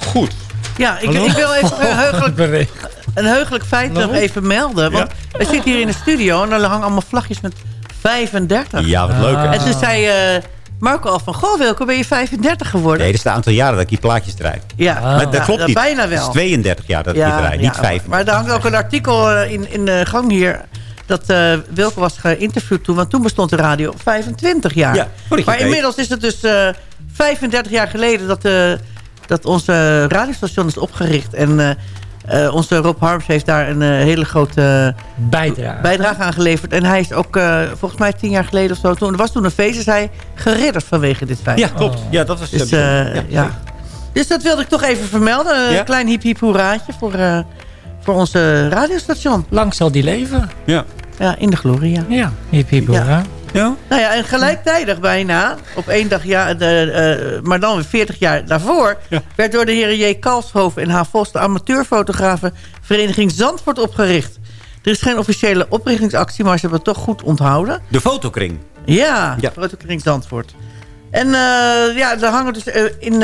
[SPEAKER 19] Goed.
[SPEAKER 8] Ja, ik, ik wil even een heugelijk, een heugelijk feit nog even melden. Want we zitten hier in de studio en er hangen allemaal vlagjes met 35.
[SPEAKER 19] Ja, wat leuk, hè?
[SPEAKER 8] En toen zei eh, Marco al van, goh Wilco, ben je 35 geworden?
[SPEAKER 19] Nee, dat is een aantal jaren dat ik die plaatjes draai.
[SPEAKER 8] Ja,
[SPEAKER 19] maar dat
[SPEAKER 8] ja,
[SPEAKER 19] klopt niet.
[SPEAKER 8] bijna wel.
[SPEAKER 19] Het is 32 jaar dat ik die draai, niet
[SPEAKER 8] ja,
[SPEAKER 19] 5.
[SPEAKER 8] Maar er hangt ook een artikel eh, in, in de gang hier... dat eh Wilco was geïnterviewd toen. Want toen bestond de radio 25 jaar.
[SPEAKER 19] Ja,
[SPEAKER 8] maar inmiddels is het dus eh 35 jaar geleden... dat, eh, dat onze radiostation is opgericht. En eh, eh, onze Rob Harms heeft daar een eh, hele grote
[SPEAKER 9] bijdrage.
[SPEAKER 8] bijdrage aan geleverd. En hij is ook eh, volgens mij tien jaar geleden of zo... Toen, er was toen een feest, is hij geridderd vanwege dit feit.
[SPEAKER 19] Ja, klopt. Ja, dat was...
[SPEAKER 8] Dus,
[SPEAKER 19] eh,
[SPEAKER 8] eh,
[SPEAKER 19] ja,
[SPEAKER 8] ja. dus dat wilde ik toch even vermelden. Een
[SPEAKER 19] Ja.
[SPEAKER 8] klein hiep hoeraatje voor, eh, voor onze radiostation.
[SPEAKER 9] Lang zal die leven.
[SPEAKER 19] Ja.
[SPEAKER 8] Ja, in de gloria.
[SPEAKER 9] Ja, hiep
[SPEAKER 8] Ja.
[SPEAKER 9] hoera.
[SPEAKER 6] Ja?
[SPEAKER 8] Nou ja, en gelijktijdig bijna, op één dag, ja, de, eh, maar dan weer 40 jaar daarvoor... werd door de heren J. Kalshoven en H. Vos de amateurfotografen-vereniging Zandvoort opgericht. Er is geen officiële oprichtingsactie, maar ze hebben het toch goed onthouden.
[SPEAKER 6] De fotokring.
[SPEAKER 8] Ja, ja. fotokring Zandvoort. En eh, ja, er hangen dus eh, in,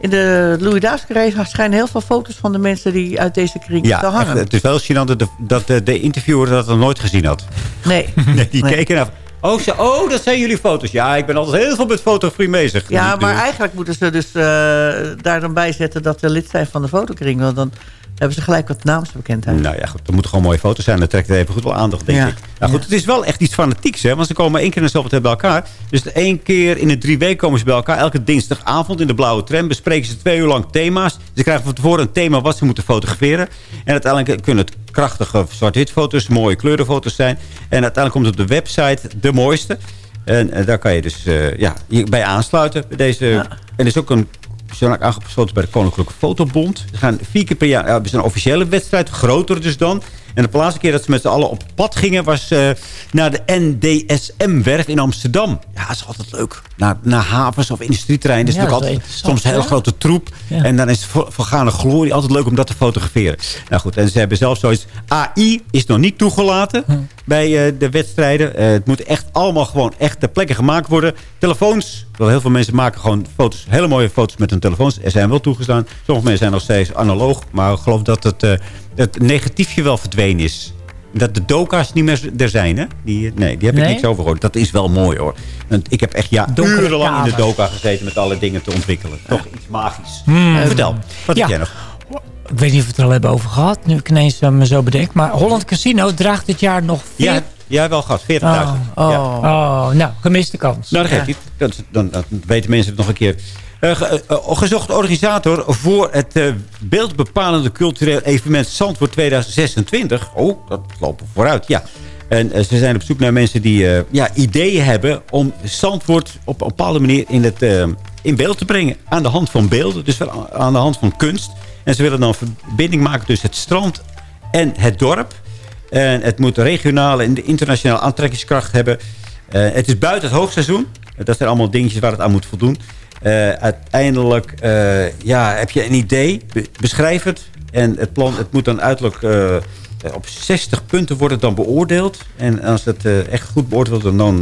[SPEAKER 8] in de Louis Daas-carré... schijnen heel veel foto's van de mensen die uit deze kring te
[SPEAKER 6] Ja,
[SPEAKER 8] hangen.
[SPEAKER 6] echt, het is wel gênant dat de, dat de, de interviewer dat nog nooit gezien had.
[SPEAKER 8] Nee.
[SPEAKER 6] Nee, die
[SPEAKER 8] Nee.
[SPEAKER 6] keken naar... Oh, ze, oh, dat zijn jullie foto's. Ja, ik ben altijd heel veel met fotografie bezig.
[SPEAKER 8] Ja, maar eigenlijk moeten ze dus eh, daar dan bij zetten... dat ze lid zijn van de fotokring. Want dan hebben ze gelijk wat naamsbekendheid.
[SPEAKER 6] Nou ja, goed, dat moeten gewoon mooie foto's zijn. Dat trekt even goed wel aandacht, denk
[SPEAKER 8] Ja.
[SPEAKER 6] ik. Nou goed, het is wel echt iets fanatieks, hè. Want ze komen één keer in de zoveel tijd bij elkaar. Dus één keer in de drie weken komen ze bij elkaar. Elke dinsdagavond in de blauwe tram bespreken ze twee uur lang thema's. Ze krijgen van tevoren een thema wat ze moeten fotograferen. En uiteindelijk kunnen het krachtige zwart-wit foto's, mooie kleurenfoto's zijn. En uiteindelijk komt op de website de mooiste. En eh, daar kan je dus eh, ja, bij aansluiten. Bij deze, En er is ook een ook aangesloten bij de Koninklijke Fotobond. Ze gaan vier keer per jaar ja, ze een officiële wedstrijd, groter dus dan. En de laatste keer dat ze met z'n allen op pad gingen... was eh, naar de NDSM-werf in Amsterdam. Ja, dat is altijd leuk. Naar, naar havens of industrieterreinen. Dat is
[SPEAKER 9] Ja, dat
[SPEAKER 6] natuurlijk
[SPEAKER 9] is
[SPEAKER 6] altijd soms een hele grote troep.
[SPEAKER 9] Ja.
[SPEAKER 6] En dan is voor- vergane glorie altijd leuk om dat te fotograferen. Nou goed, en ze hebben zelf zoiets... AI is nog niet toegelaten
[SPEAKER 9] Hm.
[SPEAKER 6] bij eh, de wedstrijden. Eh, het moet echt allemaal gewoon echt ter plekke gemaakt worden. Telefoons, wel heel veel mensen maken gewoon foto's, hele mooie foto's met hun telefoons. Er zijn wel toegestaan. Sommige mensen zijn nog steeds analoog. Maar ik geloof dat het, eh, het negatiefje wel verdwenen is. Dat de doka's niet meer er zijn, hè? Die, nee, die heb ik
[SPEAKER 9] Nee?
[SPEAKER 6] niks over gehoord. Dat is wel mooi, hoor. Want ik heb echt ja, urenlang in de doka gezeten met alle dingen te ontwikkelen. Toch iets magisch.
[SPEAKER 9] Hmm.
[SPEAKER 6] Vertel, wat
[SPEAKER 9] Ja.
[SPEAKER 6] heb jij nog?
[SPEAKER 9] Ik weet niet of we het er al hebben over gehad. Nu ik ineens eh, me zo bedenk. Maar Holland Casino draagt dit jaar nog vier...
[SPEAKER 6] Ja, jij wel gehad, 40.000.
[SPEAKER 9] Oh,
[SPEAKER 6] Ja.
[SPEAKER 9] oh, nou, gemiste kans.
[SPEAKER 6] Nou, dat geeft niet. Dat, dan, dan weten mensen het nog een keer. Eh, ge- eh, gezocht organisator voor het eh, beeldbepalende cultureel evenement Zandvoort 2026. Oh, dat loopt vooruit, ja. En eh, ze zijn op zoek naar mensen die eh, ja, ideeën hebben... om Zandvoort op een bepaalde manier in, het, eh, in beeld te brengen. Aan de hand van beelden, dus aan de hand van kunst. En ze willen dan verbinding maken tussen het strand en het dorp. En het moet regionale en internationale aantrekkingskracht hebben. Eh, het is buiten het hoogseizoen. Dat zijn allemaal dingetjes waar het aan moet voldoen. Eh, uiteindelijk eh, ja, heb je een idee. Be- beschrijf het. En het plan het moet dan uiterlijk eh, op 60 punten wordt het dan beoordeeld. En als het echt goed beoordeeld wordt, dan,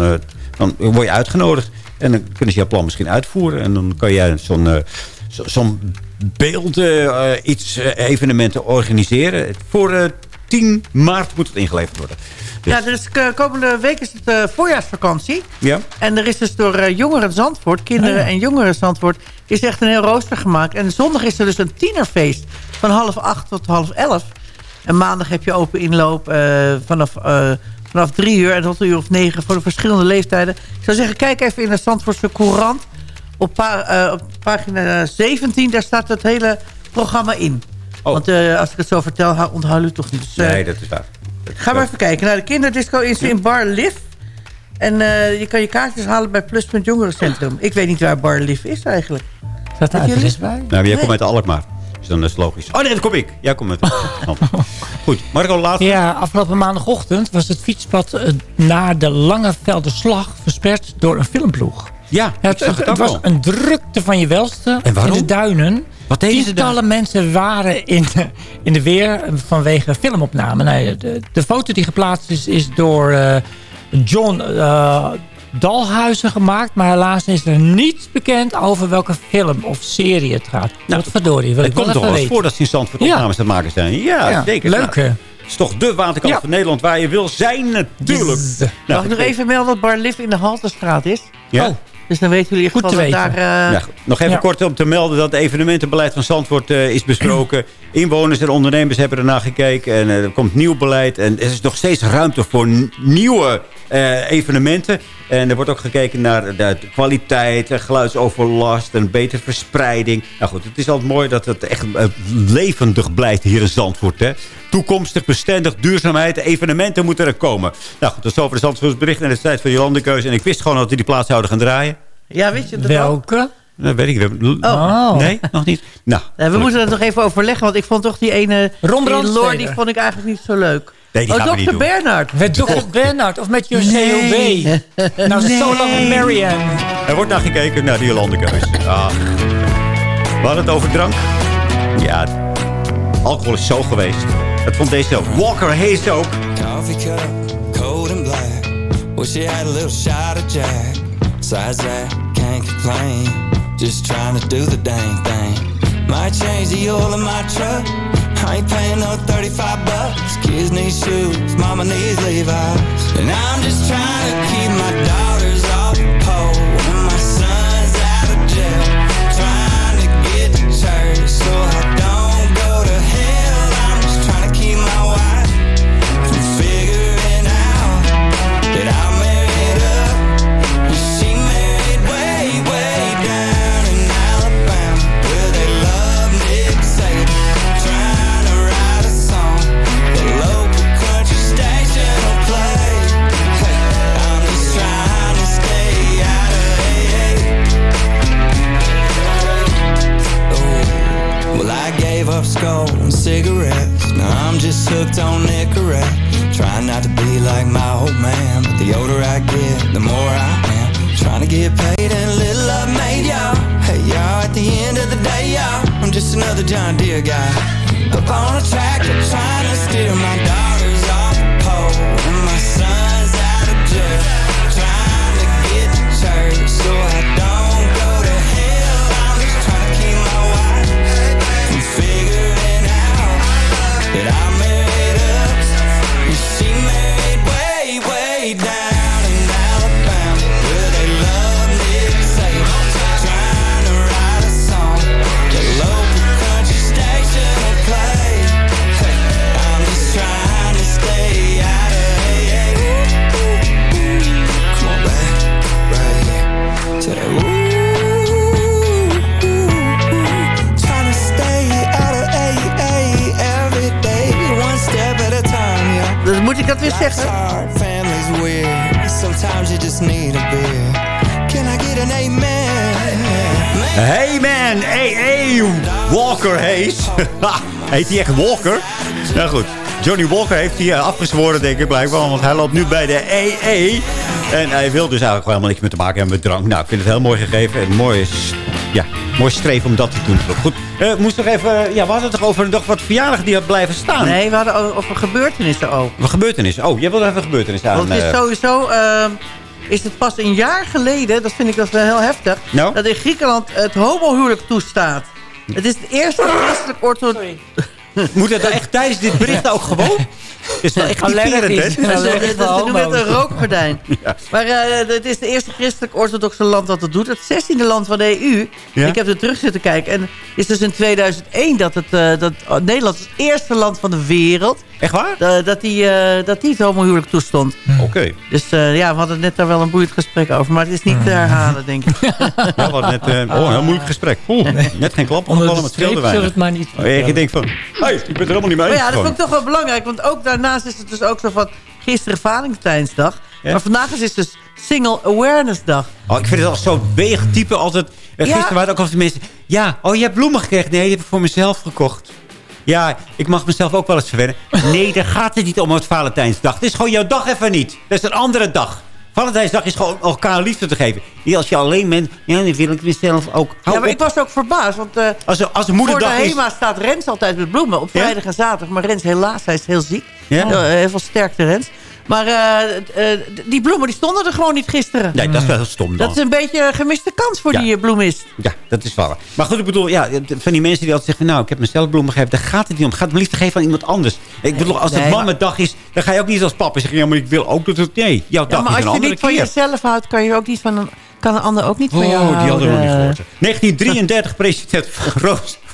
[SPEAKER 6] dan word je uitgenodigd. En dan kunnen ze je plan misschien uitvoeren. En dan kan jij zo'n zo- zo'n beelden, iets, evenementen organiseren. Voor 10 maart moet het ingeleverd worden. Dus-
[SPEAKER 8] Ja, dus eh, komende week is het eh, voorjaarsvakantie.
[SPEAKER 6] Ja?
[SPEAKER 8] En er is dus door eh, Jongeren Zandvoort, kinderen
[SPEAKER 9] Oh ja.
[SPEAKER 8] en jongeren Zandvoort... is echt een heel rooster gemaakt. En zondag is er dus een tienerfeest van half acht tot half elf. En maandag heb je open inloop vanaf, vanaf drie uur en tot een uur of negen... voor de verschillende leeftijden. Ik zou zeggen, kijk even in de Zandvoortse Courant. Op, pa- op pagina 17, daar staat het hele programma in. Want eh, als ik het zo vertel, hou- onthoud u het toch niet. Dus, eh,
[SPEAKER 6] Oh. Nee, dat is waar.
[SPEAKER 8] Ga maar even kijken. Nou, de kinderdisco is in Bar Liv. En eh, je kan je kaartjes halen bij Pluspunt Jongerencentrum. Ik weet niet waar Bar Liv is eigenlijk.
[SPEAKER 9] Staat
[SPEAKER 8] jullie?
[SPEAKER 9] adres bij?
[SPEAKER 6] Nou, maar jij
[SPEAKER 8] Nee.
[SPEAKER 6] komt uit Alkmaar. Dus dan is het logisch. Oh nee, dat kom ik. Jij komt met Goed, Marco, laatste.
[SPEAKER 9] Ja, afgelopen maandagochtend was het fietspad eh, naar de Langevelderslag versperd door een filmploeg.
[SPEAKER 6] Ja,
[SPEAKER 9] het,
[SPEAKER 6] ik zag het ook
[SPEAKER 9] was een drukte van je welste
[SPEAKER 6] En waarom?
[SPEAKER 9] in de duinen.
[SPEAKER 6] Wat
[SPEAKER 9] Tientallen mensen waren in de, in de weer vanwege filmopname. Nou, de, de foto die geplaatst is, is door eh, John eh, Dalhuizen gemaakt. Maar helaas is er niets bekend over welke film of serie het gaat.
[SPEAKER 6] Nou,
[SPEAKER 9] Wat verdorie, wil
[SPEAKER 6] Het
[SPEAKER 9] ik wel
[SPEAKER 6] komt toch
[SPEAKER 9] even
[SPEAKER 6] wel eens
[SPEAKER 9] weten.
[SPEAKER 6] voor dat ze in Zandvoort opnames het maken zijn. Ja,
[SPEAKER 9] Ja,
[SPEAKER 6] zeker.
[SPEAKER 9] leuk,
[SPEAKER 6] Nou,
[SPEAKER 9] hè?
[SPEAKER 6] Het is toch de waterkant
[SPEAKER 9] Ja.
[SPEAKER 6] van Nederland waar je wil zijn natuurlijk.
[SPEAKER 8] Mag
[SPEAKER 6] Nou,
[SPEAKER 8] ik nog even melden dat Bar Liv in de Haltestraat is?
[SPEAKER 6] Ja?
[SPEAKER 8] Oh, dus dan weten jullie
[SPEAKER 9] Goed
[SPEAKER 8] echt
[SPEAKER 9] te
[SPEAKER 8] wel dat
[SPEAKER 9] weten.
[SPEAKER 8] daar... eh,
[SPEAKER 6] Ja, nog even
[SPEAKER 9] Ja.
[SPEAKER 6] kort om te melden dat het evenementenbeleid van Zandvoort eh, is besproken. Inwoners en ondernemers hebben ernaar gekeken. En eh, er komt nieuw beleid. En er is nog steeds ruimte voor nieuwe eh, evenementen. En er wordt ook gekeken naar de, kwaliteit, geluidsoverlast en betere verspreiding. Nou goed, het is altijd mooi dat het echt levendig blijft hier in Zandvoort. Hè? Toekomstig, bestendig, duurzaamheid, evenementen moeten er komen. Nou goed, dat is over de Zandvoorts bericht en het is tijd voor Jolande Keuze. En ik wist gewoon dat we die plaats zouden gaan draaien.
[SPEAKER 8] ja, weet je dat wel?
[SPEAKER 9] Welke?
[SPEAKER 6] Dat weet ik. hebben-
[SPEAKER 8] Oh.
[SPEAKER 6] Nee, nog niet. Nou,
[SPEAKER 8] Ja, we moeten het nog even overleggen, want ik vond toch die ene
[SPEAKER 9] Ron.
[SPEAKER 8] Lord, die vond ik eigenlijk niet zo leuk.
[SPEAKER 6] Nee, die
[SPEAKER 8] oh,
[SPEAKER 6] gaan we niet
[SPEAKER 8] Dr. Bernard.
[SPEAKER 9] Met Dr. Bernard of met je
[SPEAKER 8] Nee.
[SPEAKER 9] COB. Nou,
[SPEAKER 8] Nee.
[SPEAKER 9] zo lang Marianne.
[SPEAKER 6] Er wordt naar gekeken naar die Jolandekeus. Ach. We hadden het over drank. Ja, alcohol is zo geweest. Dat vond deze Walker Hayes ook.
[SPEAKER 20] Coffee cup, cold and black. Wish you had a little shot of Jack. Besides that, can't complain. Just trying to do the dang thing. Might change the oil in my truck. I ain't paying no 35 bucks. Kids need shoes, mama needs Levi's. And I'm just trying to keep my daughters
[SPEAKER 6] Heet hij echt Walker? Nou goed, Johnny Walker heeft hij eh, afgezworen, denk ik blijkbaar. Want hij loopt nu bij de EE. En hij wil dus eigenlijk wel helemaal niks meer te maken hebben met drank. Nou, ik vind het heel mooi gegeven. En mooi, ja, mooi streven om dat te doen. Goed, ik moest nog even... ja, we hadden het toch over nog wat verjaardagen die had blijven staan?
[SPEAKER 8] Nee, we hadden over gebeurtenissen ook.
[SPEAKER 6] Wat gebeurtenissen? Oh, jij wilde even gebeurtenissen aan.
[SPEAKER 8] Want het is
[SPEAKER 6] eh,
[SPEAKER 8] sowieso... ehm, is het pas een jaar geleden, dat vind ik dat wel heel heftig...
[SPEAKER 6] Nou?
[SPEAKER 8] dat in Griekenland het homohuwelijk toestaat. Het is het eerste christelijk orthodox...
[SPEAKER 6] Moet het echt tijdens dit bericht ook gewoon? Het is wel echt typerend, hè?
[SPEAKER 8] Dat dat dat noemen we het een rookgordijn.
[SPEAKER 6] Ja.
[SPEAKER 8] Maar eh, het is het eerste christelijk orthodoxe land dat het doet. Het 16e land van de EU.
[SPEAKER 6] Ja.
[SPEAKER 8] Ik heb er terug zitten kijken. En het is dus in 2001 dat, het, eh, dat Nederland het eerste land van de wereld...
[SPEAKER 6] Echt waar?
[SPEAKER 8] eh, dat die, eh, dat die het homohuwelijk toestond.
[SPEAKER 6] Oké.
[SPEAKER 8] Dus eh, ja, we hadden net daar wel een boeiend gesprek over. Maar het is niet te herhalen, denk ik.
[SPEAKER 6] Ja, we hadden net eh, oh, een heel moeilijk gesprek. Oeh, net geen klap scheelde
[SPEAKER 9] zullen we
[SPEAKER 6] weinig.
[SPEAKER 9] het maar niet
[SPEAKER 6] Oh, ja, je denkt van, hey, ik ben er helemaal niet mee.
[SPEAKER 8] Maar ja, dat vond ik toch wel belangrijk. Want ook daarnaast is het dus ook zo van... Gisteren Valentijnsdag.
[SPEAKER 6] Ja.
[SPEAKER 8] Maar vandaag is het dus Single Awareness Dag.
[SPEAKER 6] Oh, ik vind het al zo weeg type altijd. Eh,
[SPEAKER 8] Ja.
[SPEAKER 6] Gisteren waren ook altijd mensen... Ja, oh, je hebt bloemen gekregen. Nee, die heb ik voor mezelf gekocht. Ja, ik mag mezelf ook wel eens verwennen. Nee, daar gaat het niet om het Valentijnsdag. Het is gewoon jouw dag even niet. Dat is een andere dag. Valentijnsdag is gewoon elkaar liefde te geven. Niet als je alleen bent. Ja, dan wil ik mezelf ook. Hou
[SPEAKER 8] ja, maar
[SPEAKER 6] op.
[SPEAKER 8] ik was ook verbaasd. Want eh,
[SPEAKER 6] Als als er
[SPEAKER 8] voor de
[SPEAKER 6] moederdag is...
[SPEAKER 8] HEMA staat Rens altijd met bloemen. Op
[SPEAKER 6] Ja?
[SPEAKER 8] vrijdag en zaterdag. Maar Rens helaas, hij is heel ziek.
[SPEAKER 6] Ja?
[SPEAKER 8] Eh, heel veel sterkte Rens. Maar eh, eh, die bloemen die stonden er gewoon niet gisteren.
[SPEAKER 6] Nee, dat is wel heel stom dan.
[SPEAKER 8] Dat is een beetje een gemiste kans voor
[SPEAKER 6] Ja.
[SPEAKER 8] die eh, bloemist.
[SPEAKER 6] Ja, dat is waar. Maar goed, ik bedoel, ja, van die mensen die altijd zeggen... nou, ik heb mezelf bloemen gegeven. Daar gaat het niet om. Het gaat me liefde geven aan iemand anders. Ik bedoel, als het
[SPEAKER 8] nee,
[SPEAKER 6] mannendag is... dan ga je ook niet als papa zeggen... ja, maar ik wil ook dat het... Nee, jouw
[SPEAKER 8] Ja,
[SPEAKER 6] dag
[SPEAKER 8] maar
[SPEAKER 6] is
[SPEAKER 8] als
[SPEAKER 6] een
[SPEAKER 8] je
[SPEAKER 6] andere
[SPEAKER 8] niet van jezelf houdt, kan je ook niet van een, kan een ander ook niet van jou
[SPEAKER 6] Oh, die hadden we nog niet
[SPEAKER 8] houden.
[SPEAKER 6] gehoord. 1933, president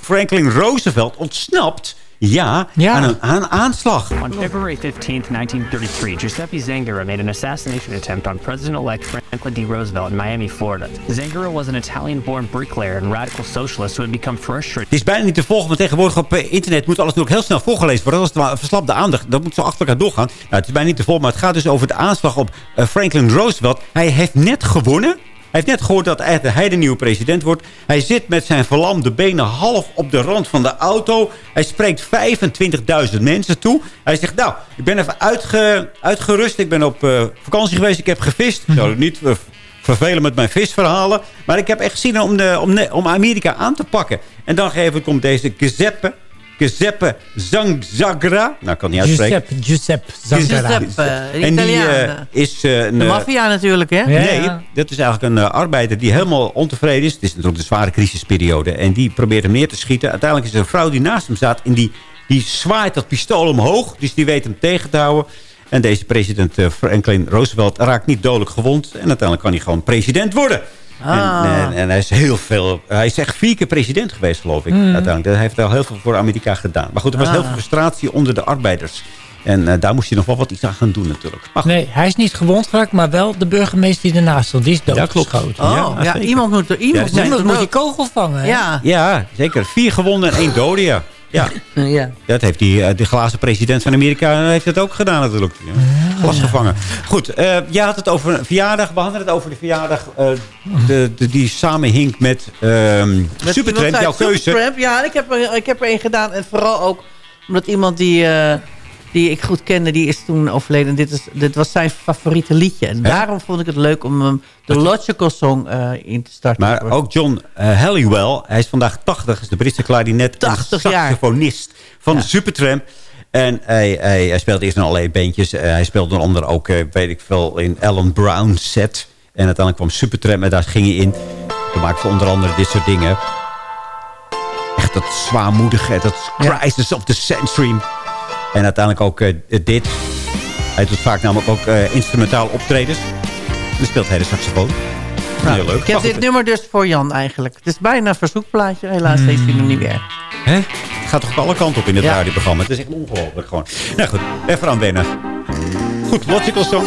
[SPEAKER 6] Franklin Roosevelt ontsnapt... Ja, aan een aan aanslag.
[SPEAKER 7] On February 15, 1933, Giuseppe Zangara made an assassination attempt on President-elect Franklin D. Roosevelt in Miami, Florida. Zangara was an Italian-born bricklayer and radical socialist who had become frustrated.
[SPEAKER 6] Het is bijna niet te volgen, want tegenwoordig op eh, internet moet alles nu ook heel snel voorgelezen worden. Dat is aandacht. Dat moet zo achter elkaar doorgaan. Nou, het is bijna niet te volgen, maar het gaat dus over de aanslag op eh, Franklin Roosevelt. Hij heeft net gewonnen. Heeft net gehoord dat hij de nieuwe president wordt. Hij zit met zijn verlamde benen half op de rand van de auto. Hij spreekt 25.000 mensen toe. Hij zegt, nou, ik ben even uitge, uitgerust. Ik ben op eh, vakantie geweest. Ik heb gevist. Ik zou het niet vervelen met mijn visverhalen. Maar ik heb echt zin om, de, om, om Amerika aan te pakken. En dan gegeven komt deze Giuseppe... Giuseppe Zangzagra. Nou, ik kan niet uitspreken.
[SPEAKER 9] Giuseppe, Giuseppe
[SPEAKER 8] de
[SPEAKER 6] En die eh, is... eh, een,
[SPEAKER 8] de
[SPEAKER 6] eh,
[SPEAKER 8] maffia natuurlijk, hè?
[SPEAKER 6] Nee, dat is eigenlijk een eh, arbeider die helemaal ontevreden is. Het is natuurlijk een zware crisisperiode. En die probeert hem neer te schieten. Uiteindelijk is er een vrouw die naast hem staat. En die, die zwaait dat pistool omhoog. Dus die weet hem tegen te houden. En deze president eh, Franklin Roosevelt raakt niet dodelijk gewond. En uiteindelijk kan hij gewoon president worden.
[SPEAKER 8] Ah.
[SPEAKER 6] En, en, en hij is heel veel... Hij is echt vier keer president geweest, geloof ik.
[SPEAKER 9] Mm.
[SPEAKER 6] Uiteindelijk. Hij heeft wel heel veel voor Amerika gedaan. Maar goed, er was
[SPEAKER 9] Ah.
[SPEAKER 6] heel veel frustratie onder de arbeiders. En eh, daar moest hij nog wel wat iets aan gaan doen natuurlijk.
[SPEAKER 9] Nee, hij is niet gewond geraakt, maar wel de burgemeester die ernaast stond. Die is
[SPEAKER 6] Ja, klopt.
[SPEAKER 9] doodgeschoten.
[SPEAKER 8] Oh, ja, iemand moet er...
[SPEAKER 6] Ja,
[SPEAKER 8] Iemand moet,
[SPEAKER 9] Iemand
[SPEAKER 8] er
[SPEAKER 9] moet die kogel vangen. hè?
[SPEAKER 8] Ja,
[SPEAKER 6] Ja, zeker. Vier gewonden en één dode, ja. Ja,
[SPEAKER 8] ja.
[SPEAKER 6] dat heeft die, eh, de glazen president van Amerika heeft het ook gedaan natuurlijk. Ja. Glas gevangen. Goed, eh je had het over een verjaardag. We hadden het over de verjaardag eh, de, de, die samenhing met, ehm
[SPEAKER 8] Met
[SPEAKER 6] Supertramp, jouw keuze.
[SPEAKER 8] Supertramp, ja, ik heb, er, ik heb er één gedaan. En vooral ook omdat iemand die, eh, die ik goed kende, die is toen overleden. En dit, is, dit was zijn favoriete liedje. En daarom vond ik het leuk om hem de Logical Song eh, in te starten.
[SPEAKER 6] Maar ook John eh, Halliwell, hij is vandaag 80, is de Britse klarinet
[SPEAKER 8] 80
[SPEAKER 6] en
[SPEAKER 8] jaar.
[SPEAKER 6] saxofonist van
[SPEAKER 8] Ja.
[SPEAKER 6] Supertramp. En hij, hij, hij speelde eerst in allerlei bandjes. Eh, hij speelde onder andere ook, weet ik veel, in Alan Brown set. En uiteindelijk kwam Supertramp en daar ging hij in. Toen maakte onder andere dit soort dingen. Echt dat zwaarmoedige, dat Crisis of the Century. En uiteindelijk ook eh, dit. Hij doet vaak namelijk ook eh, instrumentaal optredens. En dan speelt hij de saxofoon.
[SPEAKER 8] Nou,
[SPEAKER 6] Heel leuk.
[SPEAKER 8] Ik heb dit nummer dus voor Jan eigenlijk. Het is bijna een verzoekplaatje. Helaas heeft hij hem niet meer.
[SPEAKER 6] Hè? Het gaat toch alle kanten op in het
[SPEAKER 8] Ja.
[SPEAKER 6] radioprogramma. Het is echt ongelooflijk gewoon. Nou goed, even aan wennen. Goed, Logical Song.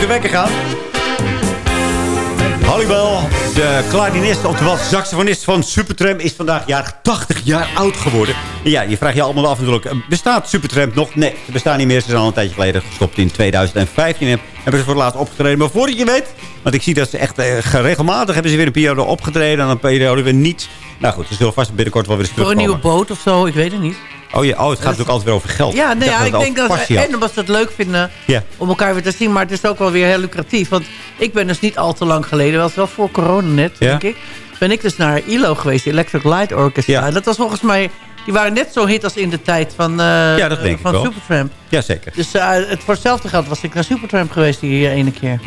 [SPEAKER 6] De wekker gaan. Halliwell, de klarinist, oftewel saxofonist van Supertramp... is vandaag jaar 80 jaar oud geworden. En ja, je vraagt je allemaal af natuurlijk... eh, bestaat Supertramp nog? Nee, ze bestaan niet meer. Ze zijn al een tijdje geleden gestopt in 2015. En hebben ze voor het laatst opgetreden. Maar voordat je weet... want ik zie dat ze echt eh, regelmatig... hebben ze weer een periode opgetreden... en een periode weer niet. Nou goed, ze zullen vast binnenkort wel weer eens
[SPEAKER 8] Voor een nieuwe boot of zo, ik weet het niet.
[SPEAKER 6] Oh ja, oh, het gaat natuurlijk altijd weer over geld.
[SPEAKER 8] Ja, nee,
[SPEAKER 6] dacht
[SPEAKER 8] ja, ik denk dat...
[SPEAKER 6] passie.
[SPEAKER 8] En omdat ze het leuk vinden om elkaar weer te zien. Maar het is ook wel weer heel lucratief. Want ik ben dus niet al te lang geleden... wel voor corona net, denk ik... ben ik dus naar ILO geweest, Electric Light Orchestra. En dat was volgens mij... Die waren net zo hit als in de tijd van, eh,
[SPEAKER 6] Ja, dat denk ik
[SPEAKER 8] van
[SPEAKER 6] wel.
[SPEAKER 8] Supertramp.
[SPEAKER 6] Jazeker.
[SPEAKER 8] Dus eh, het, voor hetzelfde geld was ik naar Supertramp geweest die eh, ene keer.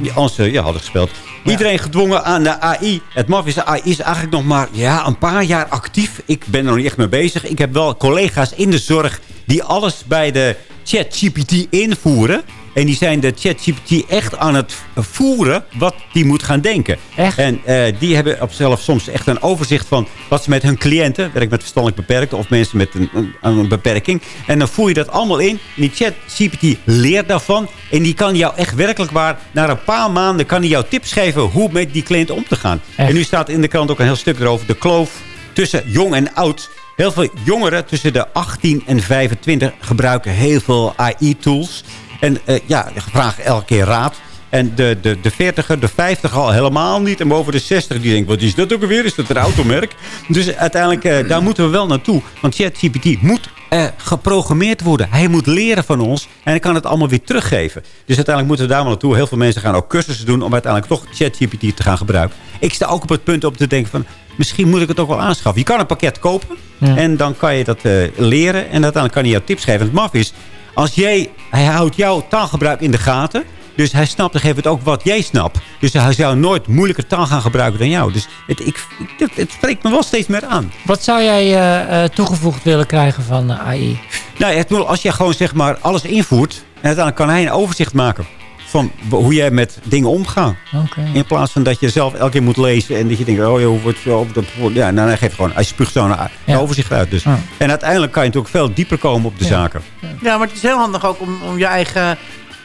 [SPEAKER 6] Die als ze ja, hadden gespeeld. Iedereen gedwongen aan de AI. Het maf is, de AI is eigenlijk nog maar ja, een paar jaar actief. Ik ben er nog niet echt mee bezig. Ik heb wel collega's in de zorg die alles bij de ChatGPT invoeren. En die zijn de ChatGPT echt aan het voeren wat die moet gaan denken.
[SPEAKER 9] Echt?
[SPEAKER 6] En eh, die hebben op zelf soms echt een overzicht van wat ze met hun cliënten... werk met verstandelijk beperkte of mensen met een, een, een beperking. En dan voer je dat allemaal in. En die ChatGPT leert daarvan. En die kan jou echt werkelijk waar... na een paar maanden kan die jou tips geven hoe met die cliënt om te gaan. En nu staat in de krant ook een heel stuk erover. De kloof tussen jong en oud... Heel veel jongeren tussen de 18 en 25 gebruiken heel veel AI-tools. En eh, ja, vragen elke keer raad. En de, de, de 40er, de 50 al helemaal niet. En boven de 60 die denken, wat is dat ook alweer? Is dat een automerk? Dus uiteindelijk, eh, daar moeten we wel naartoe. Want ChatGPT moet eh, geprogrammeerd worden. Hij moet leren van ons. En hij kan het allemaal weer teruggeven. Dus uiteindelijk moeten we daar wel naartoe. Heel veel mensen gaan ook cursussen doen... om uiteindelijk toch ChatGPT te gaan gebruiken. Ik sta ook op het punt om te denken van... misschien moet ik het ook wel aanschaffen. Je kan een pakket kopen.
[SPEAKER 9] Ja.
[SPEAKER 6] En dan kan je dat leren. En uiteindelijk kan hij jou tips geven. En het maf is... Als jij, hij houdt jouw taalgebruik in de gaten. Dus hij snapt op een gegeven moment ook wat jij snapt. Dus hij zou nooit moeilijker taal gaan gebruiken dan jou. Dus het, ik, het, het spreekt me wel steeds meer aan.
[SPEAKER 9] Wat zou jij eh, eh, toegevoegd willen krijgen van eh, AI?
[SPEAKER 6] Nou, het, als je gewoon zeg maar alles invoert... en uiteindelijk kan hij een overzicht maken... van hoe jij met dingen omgaat.
[SPEAKER 9] Oké.
[SPEAKER 6] In plaats van dat je zelf elke keer moet lezen... en dat je denkt, oh joh, hoe wordt zo... Dat, ja, nou, dan geef je gewoon, als je spuugt zo'n een
[SPEAKER 9] Ja.
[SPEAKER 6] overzicht uit. Dus.
[SPEAKER 9] Ja.
[SPEAKER 6] En uiteindelijk kan je natuurlijk veel dieper komen op de
[SPEAKER 9] Ja.
[SPEAKER 6] zaken.
[SPEAKER 8] Ja, maar het is heel handig ook om, om je eigen...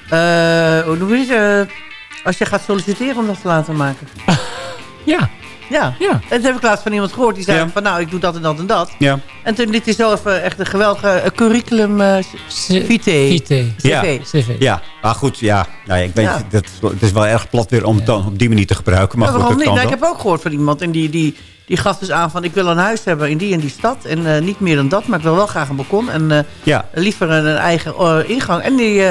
[SPEAKER 8] eh, hoe noem je het? eh, als je gaat solliciteren om dat te laten maken.
[SPEAKER 9] Ja.
[SPEAKER 8] Ja.
[SPEAKER 9] Ja.
[SPEAKER 8] En dat heb ik laatst van iemand gehoord. Die zei
[SPEAKER 6] Ja.
[SPEAKER 8] van nou, ik doe dat en dat en dat.
[SPEAKER 6] Ja.
[SPEAKER 8] En toen liet hij zo even echt een geweldige eh, curriculum uh, vitae.
[SPEAKER 9] Vitae.
[SPEAKER 6] Ja.
[SPEAKER 8] CV.
[SPEAKER 9] CV.
[SPEAKER 6] Ja, maar goed, ja. Nou, ja, ik weet,
[SPEAKER 8] Ja.
[SPEAKER 6] dat, het is wel erg plat weer om het dan op die manier te gebruiken. Maar
[SPEAKER 8] Ja,
[SPEAKER 6] goed,
[SPEAKER 8] niet?
[SPEAKER 6] kan
[SPEAKER 8] Nou, ik heb ook gehoord van iemand. En die, die, die gaf dus aan van ik wil een huis hebben in die en die stad. En eh, niet meer dan dat. Maar ik wil wel graag een balkon. En eh,
[SPEAKER 6] Ja.
[SPEAKER 8] liever een, een eigen eh, ingang. En die,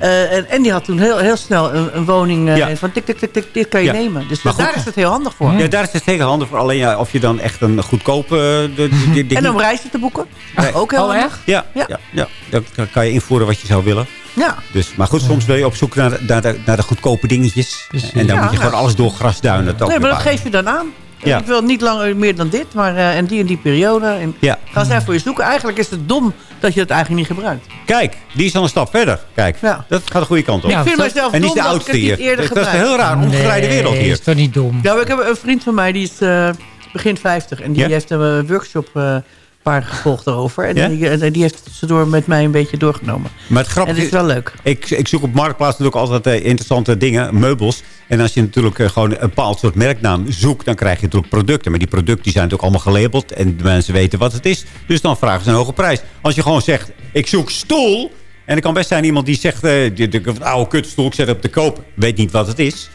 [SPEAKER 8] eh, en, en die had toen heel, heel snel een, een woning eh,
[SPEAKER 6] Ja.
[SPEAKER 8] van tik, tik, tik, tik, dit kan je
[SPEAKER 6] Ja.
[SPEAKER 8] nemen. Dus
[SPEAKER 6] Maar goed.
[SPEAKER 8] daar is het heel handig voor.
[SPEAKER 6] Ja, daar is het zeker handig voor. Alleen ja, of je dan echt een goedkope... de, de, de,
[SPEAKER 8] En om reizen te boeken.
[SPEAKER 6] Nee.
[SPEAKER 8] Ook heel
[SPEAKER 9] Oh,
[SPEAKER 8] handig.
[SPEAKER 9] echt?
[SPEAKER 6] Ja, ja.
[SPEAKER 8] Ja.
[SPEAKER 6] Ja, Dan kan je invoeren wat je zou willen.
[SPEAKER 8] Ja.
[SPEAKER 6] Dus, maar goed, soms wil je op zoek naar, de- naar, de, naar de goedkope dingetjes.
[SPEAKER 9] Precies.
[SPEAKER 6] En dan
[SPEAKER 8] Ja,
[SPEAKER 6] moet je gewoon alles door grasduinen.
[SPEAKER 8] Nee, maar dat geef je dan aan.
[SPEAKER 6] Ja.
[SPEAKER 8] Ik wil niet langer meer dan dit, maar eh, en die en die periode. En
[SPEAKER 6] Ja.
[SPEAKER 8] gaan zij voor je zoeken. Eigenlijk is het dom dat je het eigenlijk niet gebruikt.
[SPEAKER 6] Kijk, die is al een stap verder. Kijk,
[SPEAKER 8] Ja.
[SPEAKER 6] dat gaat de goede kant op.
[SPEAKER 9] Ja,
[SPEAKER 8] ik vind mezelf
[SPEAKER 6] en die is de
[SPEAKER 8] dat ik
[SPEAKER 6] oudste
[SPEAKER 8] het niet
[SPEAKER 6] hier.
[SPEAKER 8] eerder
[SPEAKER 6] Dat is heel raar, omgedraaide wereld hier.
[SPEAKER 9] is toch niet dom?
[SPEAKER 8] Ja, maar ik heb een vriend van mij, die is eh, begin 50. En die heeft een eh, workshop eh paar gevolgd erover. En
[SPEAKER 6] Ja?
[SPEAKER 8] die, en die heeft het tussendoor met mij een beetje doorgenomen.
[SPEAKER 6] Maar het
[SPEAKER 8] En
[SPEAKER 6] grappige
[SPEAKER 8] het is wel leuk.
[SPEAKER 6] Ik, ik zoek op Marktplaats natuurlijk altijd eh, interessante dingen, meubels. En als je natuurlijk eh, gewoon een bepaald soort merknaam zoekt... dan krijg je natuurlijk producten. Maar die producten die zijn natuurlijk allemaal gelabeld. En de mensen weten wat het is. Dus dan vragen ze een hoge prijs. Als je gewoon zegt, ik zoek stoel... en er kan best zijn iemand die zegt... eh die- oude kutstoel, ik zet op te koop. Weet niet wat het is.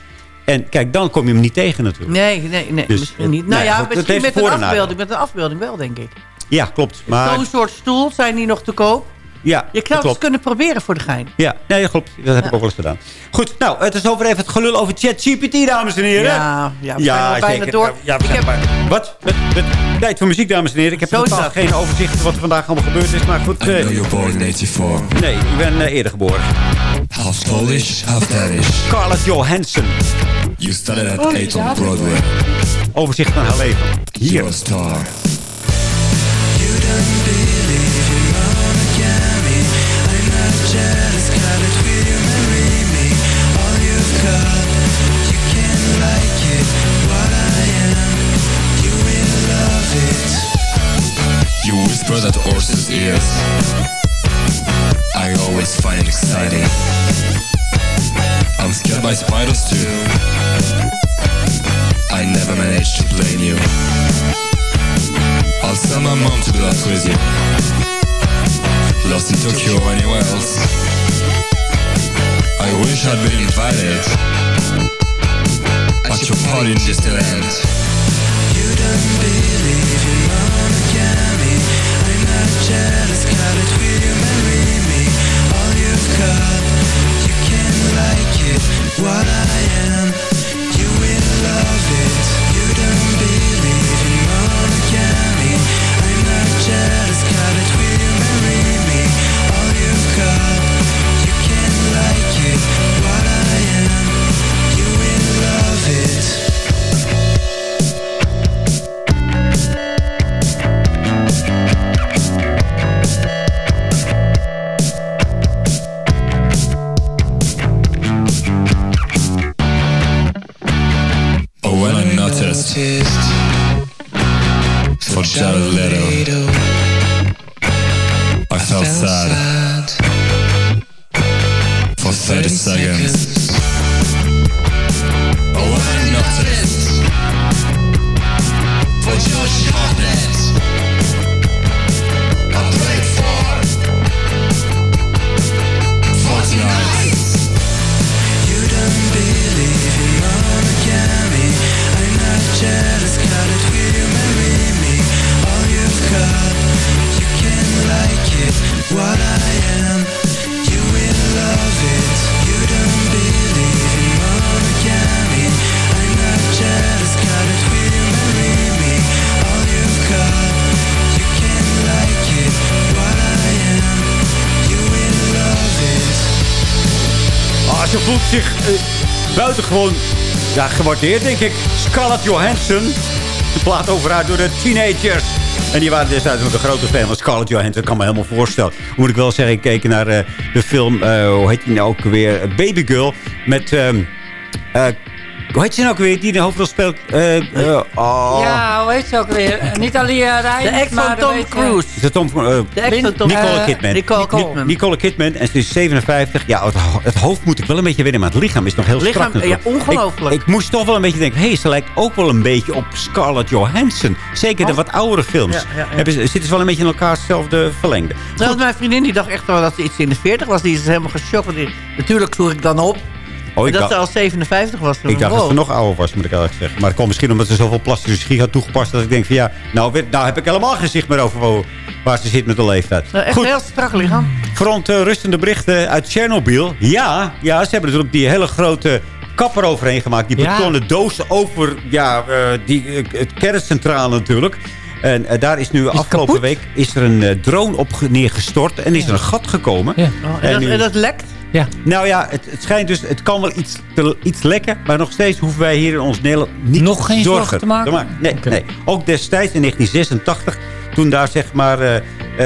[SPEAKER 6] En kijk, dan kom je hem niet tegen natuurlijk.
[SPEAKER 8] Nee, nee, nee
[SPEAKER 6] Dus,
[SPEAKER 8] misschien niet.
[SPEAKER 6] eh,
[SPEAKER 8] Nou
[SPEAKER 6] nee,
[SPEAKER 8] ja, misschien met een, afbeelding, met een afbeelding wel, denk ik.
[SPEAKER 6] Ja, klopt. Maar
[SPEAKER 8] Zo'n soort stoel zijn die nog te koop.
[SPEAKER 6] Ja,
[SPEAKER 8] Je zou het kunnen proberen voor de gein.
[SPEAKER 6] Ja, nee, dat klopt. Dat heb ik
[SPEAKER 8] Ja.
[SPEAKER 6] ook wel eens gedaan. Goed, nou, het is over even het gelul over ChatGPT, dames en heren.
[SPEAKER 8] Ja, ja, we zijn al bijna
[SPEAKER 6] zeker.
[SPEAKER 8] door.
[SPEAKER 6] Ja, we
[SPEAKER 8] Ik
[SPEAKER 6] zijn
[SPEAKER 8] heb-
[SPEAKER 6] bijna- Wat? Met, met tijd voor muziek, dames en heren. Ik heb
[SPEAKER 8] Zo is
[SPEAKER 6] totaal geen overzicht van wat er vandaag allemaal gebeurd is. Maar goed,
[SPEAKER 5] I know you're born in 84.
[SPEAKER 6] nee, ik ben eh, eerder geboren.
[SPEAKER 5] Half Polish, half Danish.
[SPEAKER 6] Carla Johansson.
[SPEAKER 5] You started at 8 on Broadway.
[SPEAKER 6] Overzicht van haar leven. Hier.
[SPEAKER 5] You're a star. You whispered at horses' ears.
[SPEAKER 12] I always find it exciting. I'm scared by spiders too. I never managed to blame you. I'll send my mom to glass with you. Lost in Tokyo or anywhere else. I wish I'd been invited. But your party in Disneyland.
[SPEAKER 13] You don't believe in monogamy. What I am, you will love it.
[SPEAKER 6] Buitengewoon ja, gewaardeerd, denk ik. Scarlett Johansson. De plaat over haar door de teenagers. En die waren destijds ook een grote fan van Scarlett Johansson. Kan me helemaal voorstellen. Moet ik wel zeggen, ik keek naar eh, de film... eh, hoe heet die nou ook weer? Baby Girl. Met... ehm, eh, hoe heet ze nou ook weer? Die in de hoofdrol speelt... eh, eh, oh.
[SPEAKER 9] Ja, hoe heet ze ook weer? Eh, Niet Alia Rijn,
[SPEAKER 8] De ex van
[SPEAKER 9] maar,
[SPEAKER 8] Tom Cruise.
[SPEAKER 6] Is dat Tom, eh,
[SPEAKER 8] De ex van Tom
[SPEAKER 6] Nicole Kidman.
[SPEAKER 8] Nicole
[SPEAKER 6] Ni-
[SPEAKER 8] Kidman.
[SPEAKER 6] Nicole Kidman. En ze is 57. Ja, het, ho- het hoofd moet ik wel een beetje winnen. Maar het lichaam is nog heel
[SPEAKER 8] Lichaam,
[SPEAKER 6] strak.
[SPEAKER 8] ja, ongelooflijk.
[SPEAKER 6] Ik, ik moest toch wel een beetje denken... Hé, hey, ze lijkt ook wel een beetje op Scarlett Johansson. Zeker de
[SPEAKER 8] Oh.
[SPEAKER 6] wat oudere films.
[SPEAKER 8] Ja, ja, ja.
[SPEAKER 6] Hebben ze, zitten ze wel een beetje in elkaarzelfde verlengde.
[SPEAKER 8] Nou, mijn vriendin die dacht echt wel dat ze iets in de 40 was. Die is helemaal geschokt. Natuurlijk zoek ik dan op.
[SPEAKER 6] Oh, ik
[SPEAKER 8] dat ze al 57 was.
[SPEAKER 6] Ik dacht dat ze
[SPEAKER 8] Wow.
[SPEAKER 6] nog ouder was, moet ik eigenlijk zeggen. Maar het kwam misschien omdat ze zoveel plastische chirurgie had toegepast... dat ik denk van ja, nou, weet- nou heb ik helemaal geen zicht meer over waar- ze zit met de leeftijd.
[SPEAKER 8] Nou, echt
[SPEAKER 6] Goed.
[SPEAKER 8] een heel strak lichaam.
[SPEAKER 6] Verontrustende berichten uit Tsjernobyl. Ja, ja, ze hebben natuurlijk die hele grote kapper overheen gemaakt. Die
[SPEAKER 9] Ja.
[SPEAKER 6] betonnen doos over ja, eh, die, eh, het kerncentrale natuurlijk. En eh, daar is nu afgelopen
[SPEAKER 9] kapot?
[SPEAKER 6] week is er een drone op ge- neergestort. En is er een gat gekomen.
[SPEAKER 9] Ja.
[SPEAKER 8] Oh, en, dat,
[SPEAKER 6] nu-
[SPEAKER 8] en dat lekt.
[SPEAKER 9] Ja.
[SPEAKER 6] nou ja, het, het schijnt dus, het kan wel iets, te, iets lekken. Maar nog steeds hoeven wij hier in ons Nederland niet
[SPEAKER 9] Nog geen
[SPEAKER 6] zorgen
[SPEAKER 9] zorgen te maken?
[SPEAKER 6] Nee, nee. Ook destijds in 1986, toen daar zeg maar, eh,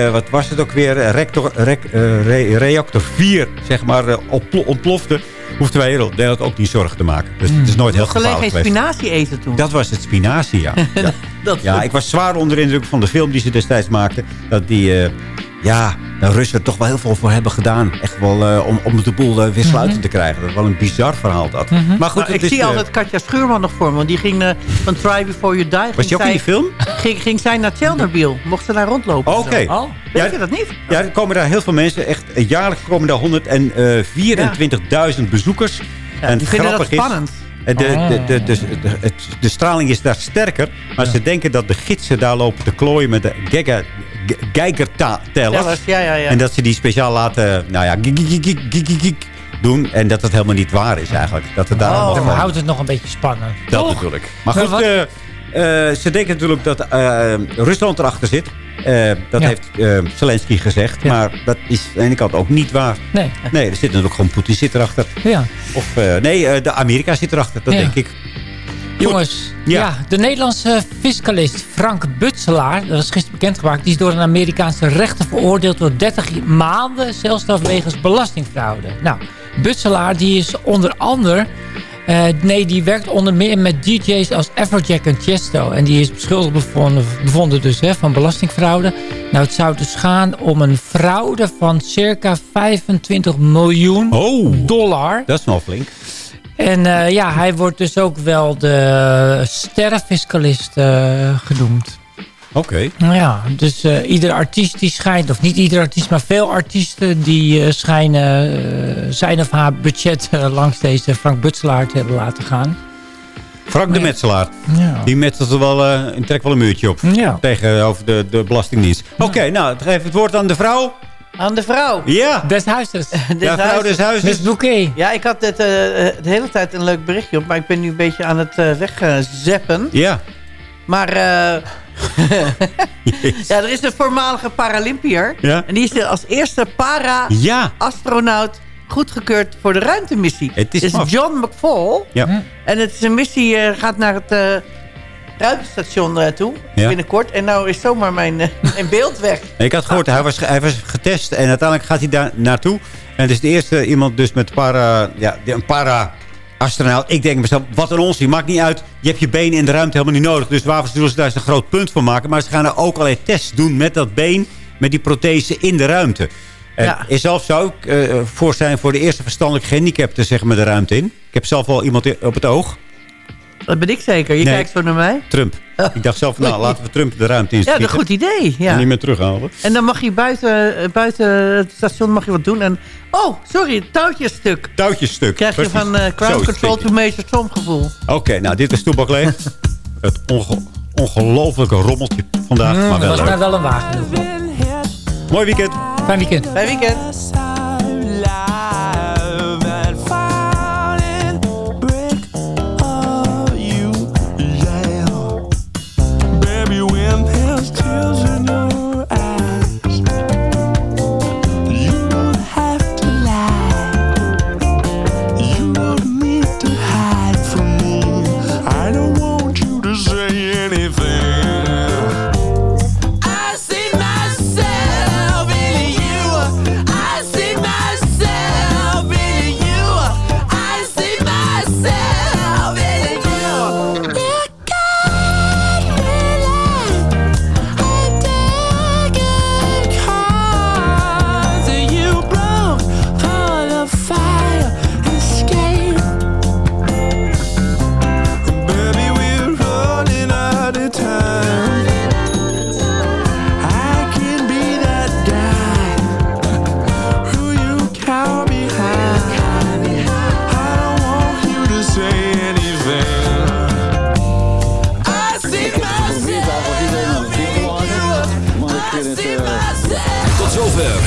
[SPEAKER 6] eh, wat was het ook weer, eh, rector, rec- re- reactor 4 zeg maar ontplo- ontplofte. Hoefden wij hier in Nederland ook niet zorgen te maken. Dus het is nooit heel gevaarlijk
[SPEAKER 8] geen
[SPEAKER 6] geweest.
[SPEAKER 8] spinazie eten toen.
[SPEAKER 6] Dat was het spinazie, ja. ja.
[SPEAKER 8] Dat
[SPEAKER 6] Ja, ik was zwaar onder de indruk van de film die ze destijds maakten. Dat die, eh, ja, de Russen er toch wel heel veel voor hebben gedaan. Echt wel eh, om, om de boel eh, weer sluitend te krijgen. Dat is wel een bizar verhaal dat. Maar goed,
[SPEAKER 8] Nou, ik
[SPEAKER 6] is,
[SPEAKER 8] zie
[SPEAKER 6] eh,
[SPEAKER 8] altijd Katja Schuurman nog voor me. Want die ging eh, van Try Before You Die.
[SPEAKER 6] Was je ook in die film?
[SPEAKER 8] Ging, ging zij naar Chernobyl. Mocht ze daar rondlopen.
[SPEAKER 6] Oké.
[SPEAKER 8] zo. Oh, weet
[SPEAKER 6] Ja,
[SPEAKER 8] je dat niet?
[SPEAKER 6] Ja, er komen daar heel veel mensen. Echt, jaarlijks komen daar 124.000 bezoekers.
[SPEAKER 8] Ja,
[SPEAKER 6] en
[SPEAKER 8] die vinden dat
[SPEAKER 6] grappig is,
[SPEAKER 8] spannend.
[SPEAKER 6] eh, De, de, de, de, de, het- de straling is daar sterker. Maar ze denken dat de gidsen daar lopen te klooien met de Geiger- Ge- Geigertellers.
[SPEAKER 8] Tellers, ja, ja, ja.
[SPEAKER 6] En dat ze die speciaal laten nou ja, doen. En dat het helemaal niet waar is eigenlijk. Dat het daar allemaal
[SPEAKER 9] Oh, dan
[SPEAKER 6] gewoon-
[SPEAKER 9] houdt het nog een beetje spannend.
[SPEAKER 6] dat natuurlijk. Maar goed, eh, ze denken natuurlijk dat eh, Rusland erachter zit. Eh, dat
[SPEAKER 9] Ja.
[SPEAKER 6] heeft eh, Zelensky gezegd. Maar dat is aan de ene kant ook niet waar.
[SPEAKER 9] Nee.
[SPEAKER 6] Nee, er zit natuurlijk gewoon Poetin zit erachter.
[SPEAKER 9] Ja.
[SPEAKER 6] Of eh, nee, eh, de Amerika zit erachter. Dat
[SPEAKER 9] Ja.
[SPEAKER 6] denk ik.
[SPEAKER 9] Jongens,
[SPEAKER 6] Ja.
[SPEAKER 9] de Nederlandse fiscalist Frank Butselaar, dat is gisteren bekendgemaakt, die is door een Amerikaanse rechter veroordeeld tot 30 maanden celstraf wegens belastingfraude. Nou, Butselaar die is onder andere Eh, nee, die werkt onder meer met DJ's als Afrojack en Chesto. En die is beschuldigd bevonden, bevonden dus, hè, van belastingfraude. Nou, het zou dus gaan om een fraude van circa 25 miljoen dollar.
[SPEAKER 6] Dat is nog flink.
[SPEAKER 9] En eh, ja, hij wordt dus ook wel de sterrenfiscalist eh, genoemd.
[SPEAKER 6] Oké.
[SPEAKER 9] Nou ja, dus eh, ieder artiest die schijnt, of niet ieder artiest, maar veel artiesten die eh, schijnen eh, zijn of haar budget eh, langs deze Frank Butselaar te hebben laten gaan.
[SPEAKER 6] Frank de Metselaar.
[SPEAKER 9] Ja.
[SPEAKER 6] Die metselt er wel, trekt wel een muurtje op.
[SPEAKER 9] Ja.
[SPEAKER 6] Tegenover de, de Belastingdienst. Oké, nou, geef het woord aan de vrouw.
[SPEAKER 8] Aan de vrouw.
[SPEAKER 6] Ja.
[SPEAKER 9] Des huizes.
[SPEAKER 6] Ja, vrouw des huizes.
[SPEAKER 9] Miss Bouquet.
[SPEAKER 8] Ja, ik had het, de hele tijd een leuk berichtje op, maar ik ben nu een beetje aan het uh, wegzeppen.
[SPEAKER 6] Ja.
[SPEAKER 8] Maar eh, ja, er is een voormalige Paralympiër.
[SPEAKER 6] Ja.
[SPEAKER 8] En die is als eerste para-astronaut goedgekeurd voor de ruimtemissie.
[SPEAKER 6] Het is.
[SPEAKER 8] John McFall.
[SPEAKER 6] Ja.
[SPEAKER 8] En het is een missie, eh, gaat naar het eh, ruimtestation eh, toe,
[SPEAKER 6] Ja.
[SPEAKER 8] binnenkort. En nou is zomaar mijn, eh, mijn beeld weg.
[SPEAKER 6] Ik had gehoord, hij was, hij was getest en uiteindelijk gaat hij daar naartoe. En het is de eerste iemand dus met para, ja, een para-astronaut. Ik denk mezelf, wat een onzin, maakt niet uit. Je hebt je benen in de ruimte helemaal niet nodig. Dus waarvoor zullen ze daar eens een groot punt van maken? Maar ze gaan er ook allerlei tests doen met dat been, met die prothese in de ruimte. En
[SPEAKER 8] Ja.
[SPEAKER 6] ik zelf zou ik eh, voor zijn voor de eerste verstandelijk gehandicapten zeg maar, de ruimte in. Ik heb zelf wel iemand op het oog.
[SPEAKER 8] Dat ben ik zeker. Je
[SPEAKER 6] Nee.
[SPEAKER 8] kijkt zo naar mij.
[SPEAKER 6] Trump. Ik dacht zelf, nou, laten we Trump de ruimte in
[SPEAKER 8] Ja,
[SPEAKER 6] schieten.
[SPEAKER 8] een goed idee. Ja.
[SPEAKER 6] En niet meer terughalen.
[SPEAKER 8] En dan mag je buiten, eh, buiten het station mag je wat doen. En, oh, sorry, het touwtjestuk.
[SPEAKER 6] Touwtjestuk.
[SPEAKER 8] Krijg je van eh
[SPEAKER 6] is het
[SPEAKER 8] Control to Major Tom gevoel.
[SPEAKER 6] Oké, nou, dit is Toebak Leef. Het onge ongelofelijke rommeltje vandaag.
[SPEAKER 9] Mm,
[SPEAKER 6] maar
[SPEAKER 9] dat
[SPEAKER 6] wel
[SPEAKER 9] was
[SPEAKER 6] leuk.
[SPEAKER 9] mij wel een wagen.
[SPEAKER 6] Mooi weekend.
[SPEAKER 9] Fijn weekend.
[SPEAKER 8] Fijn weekend.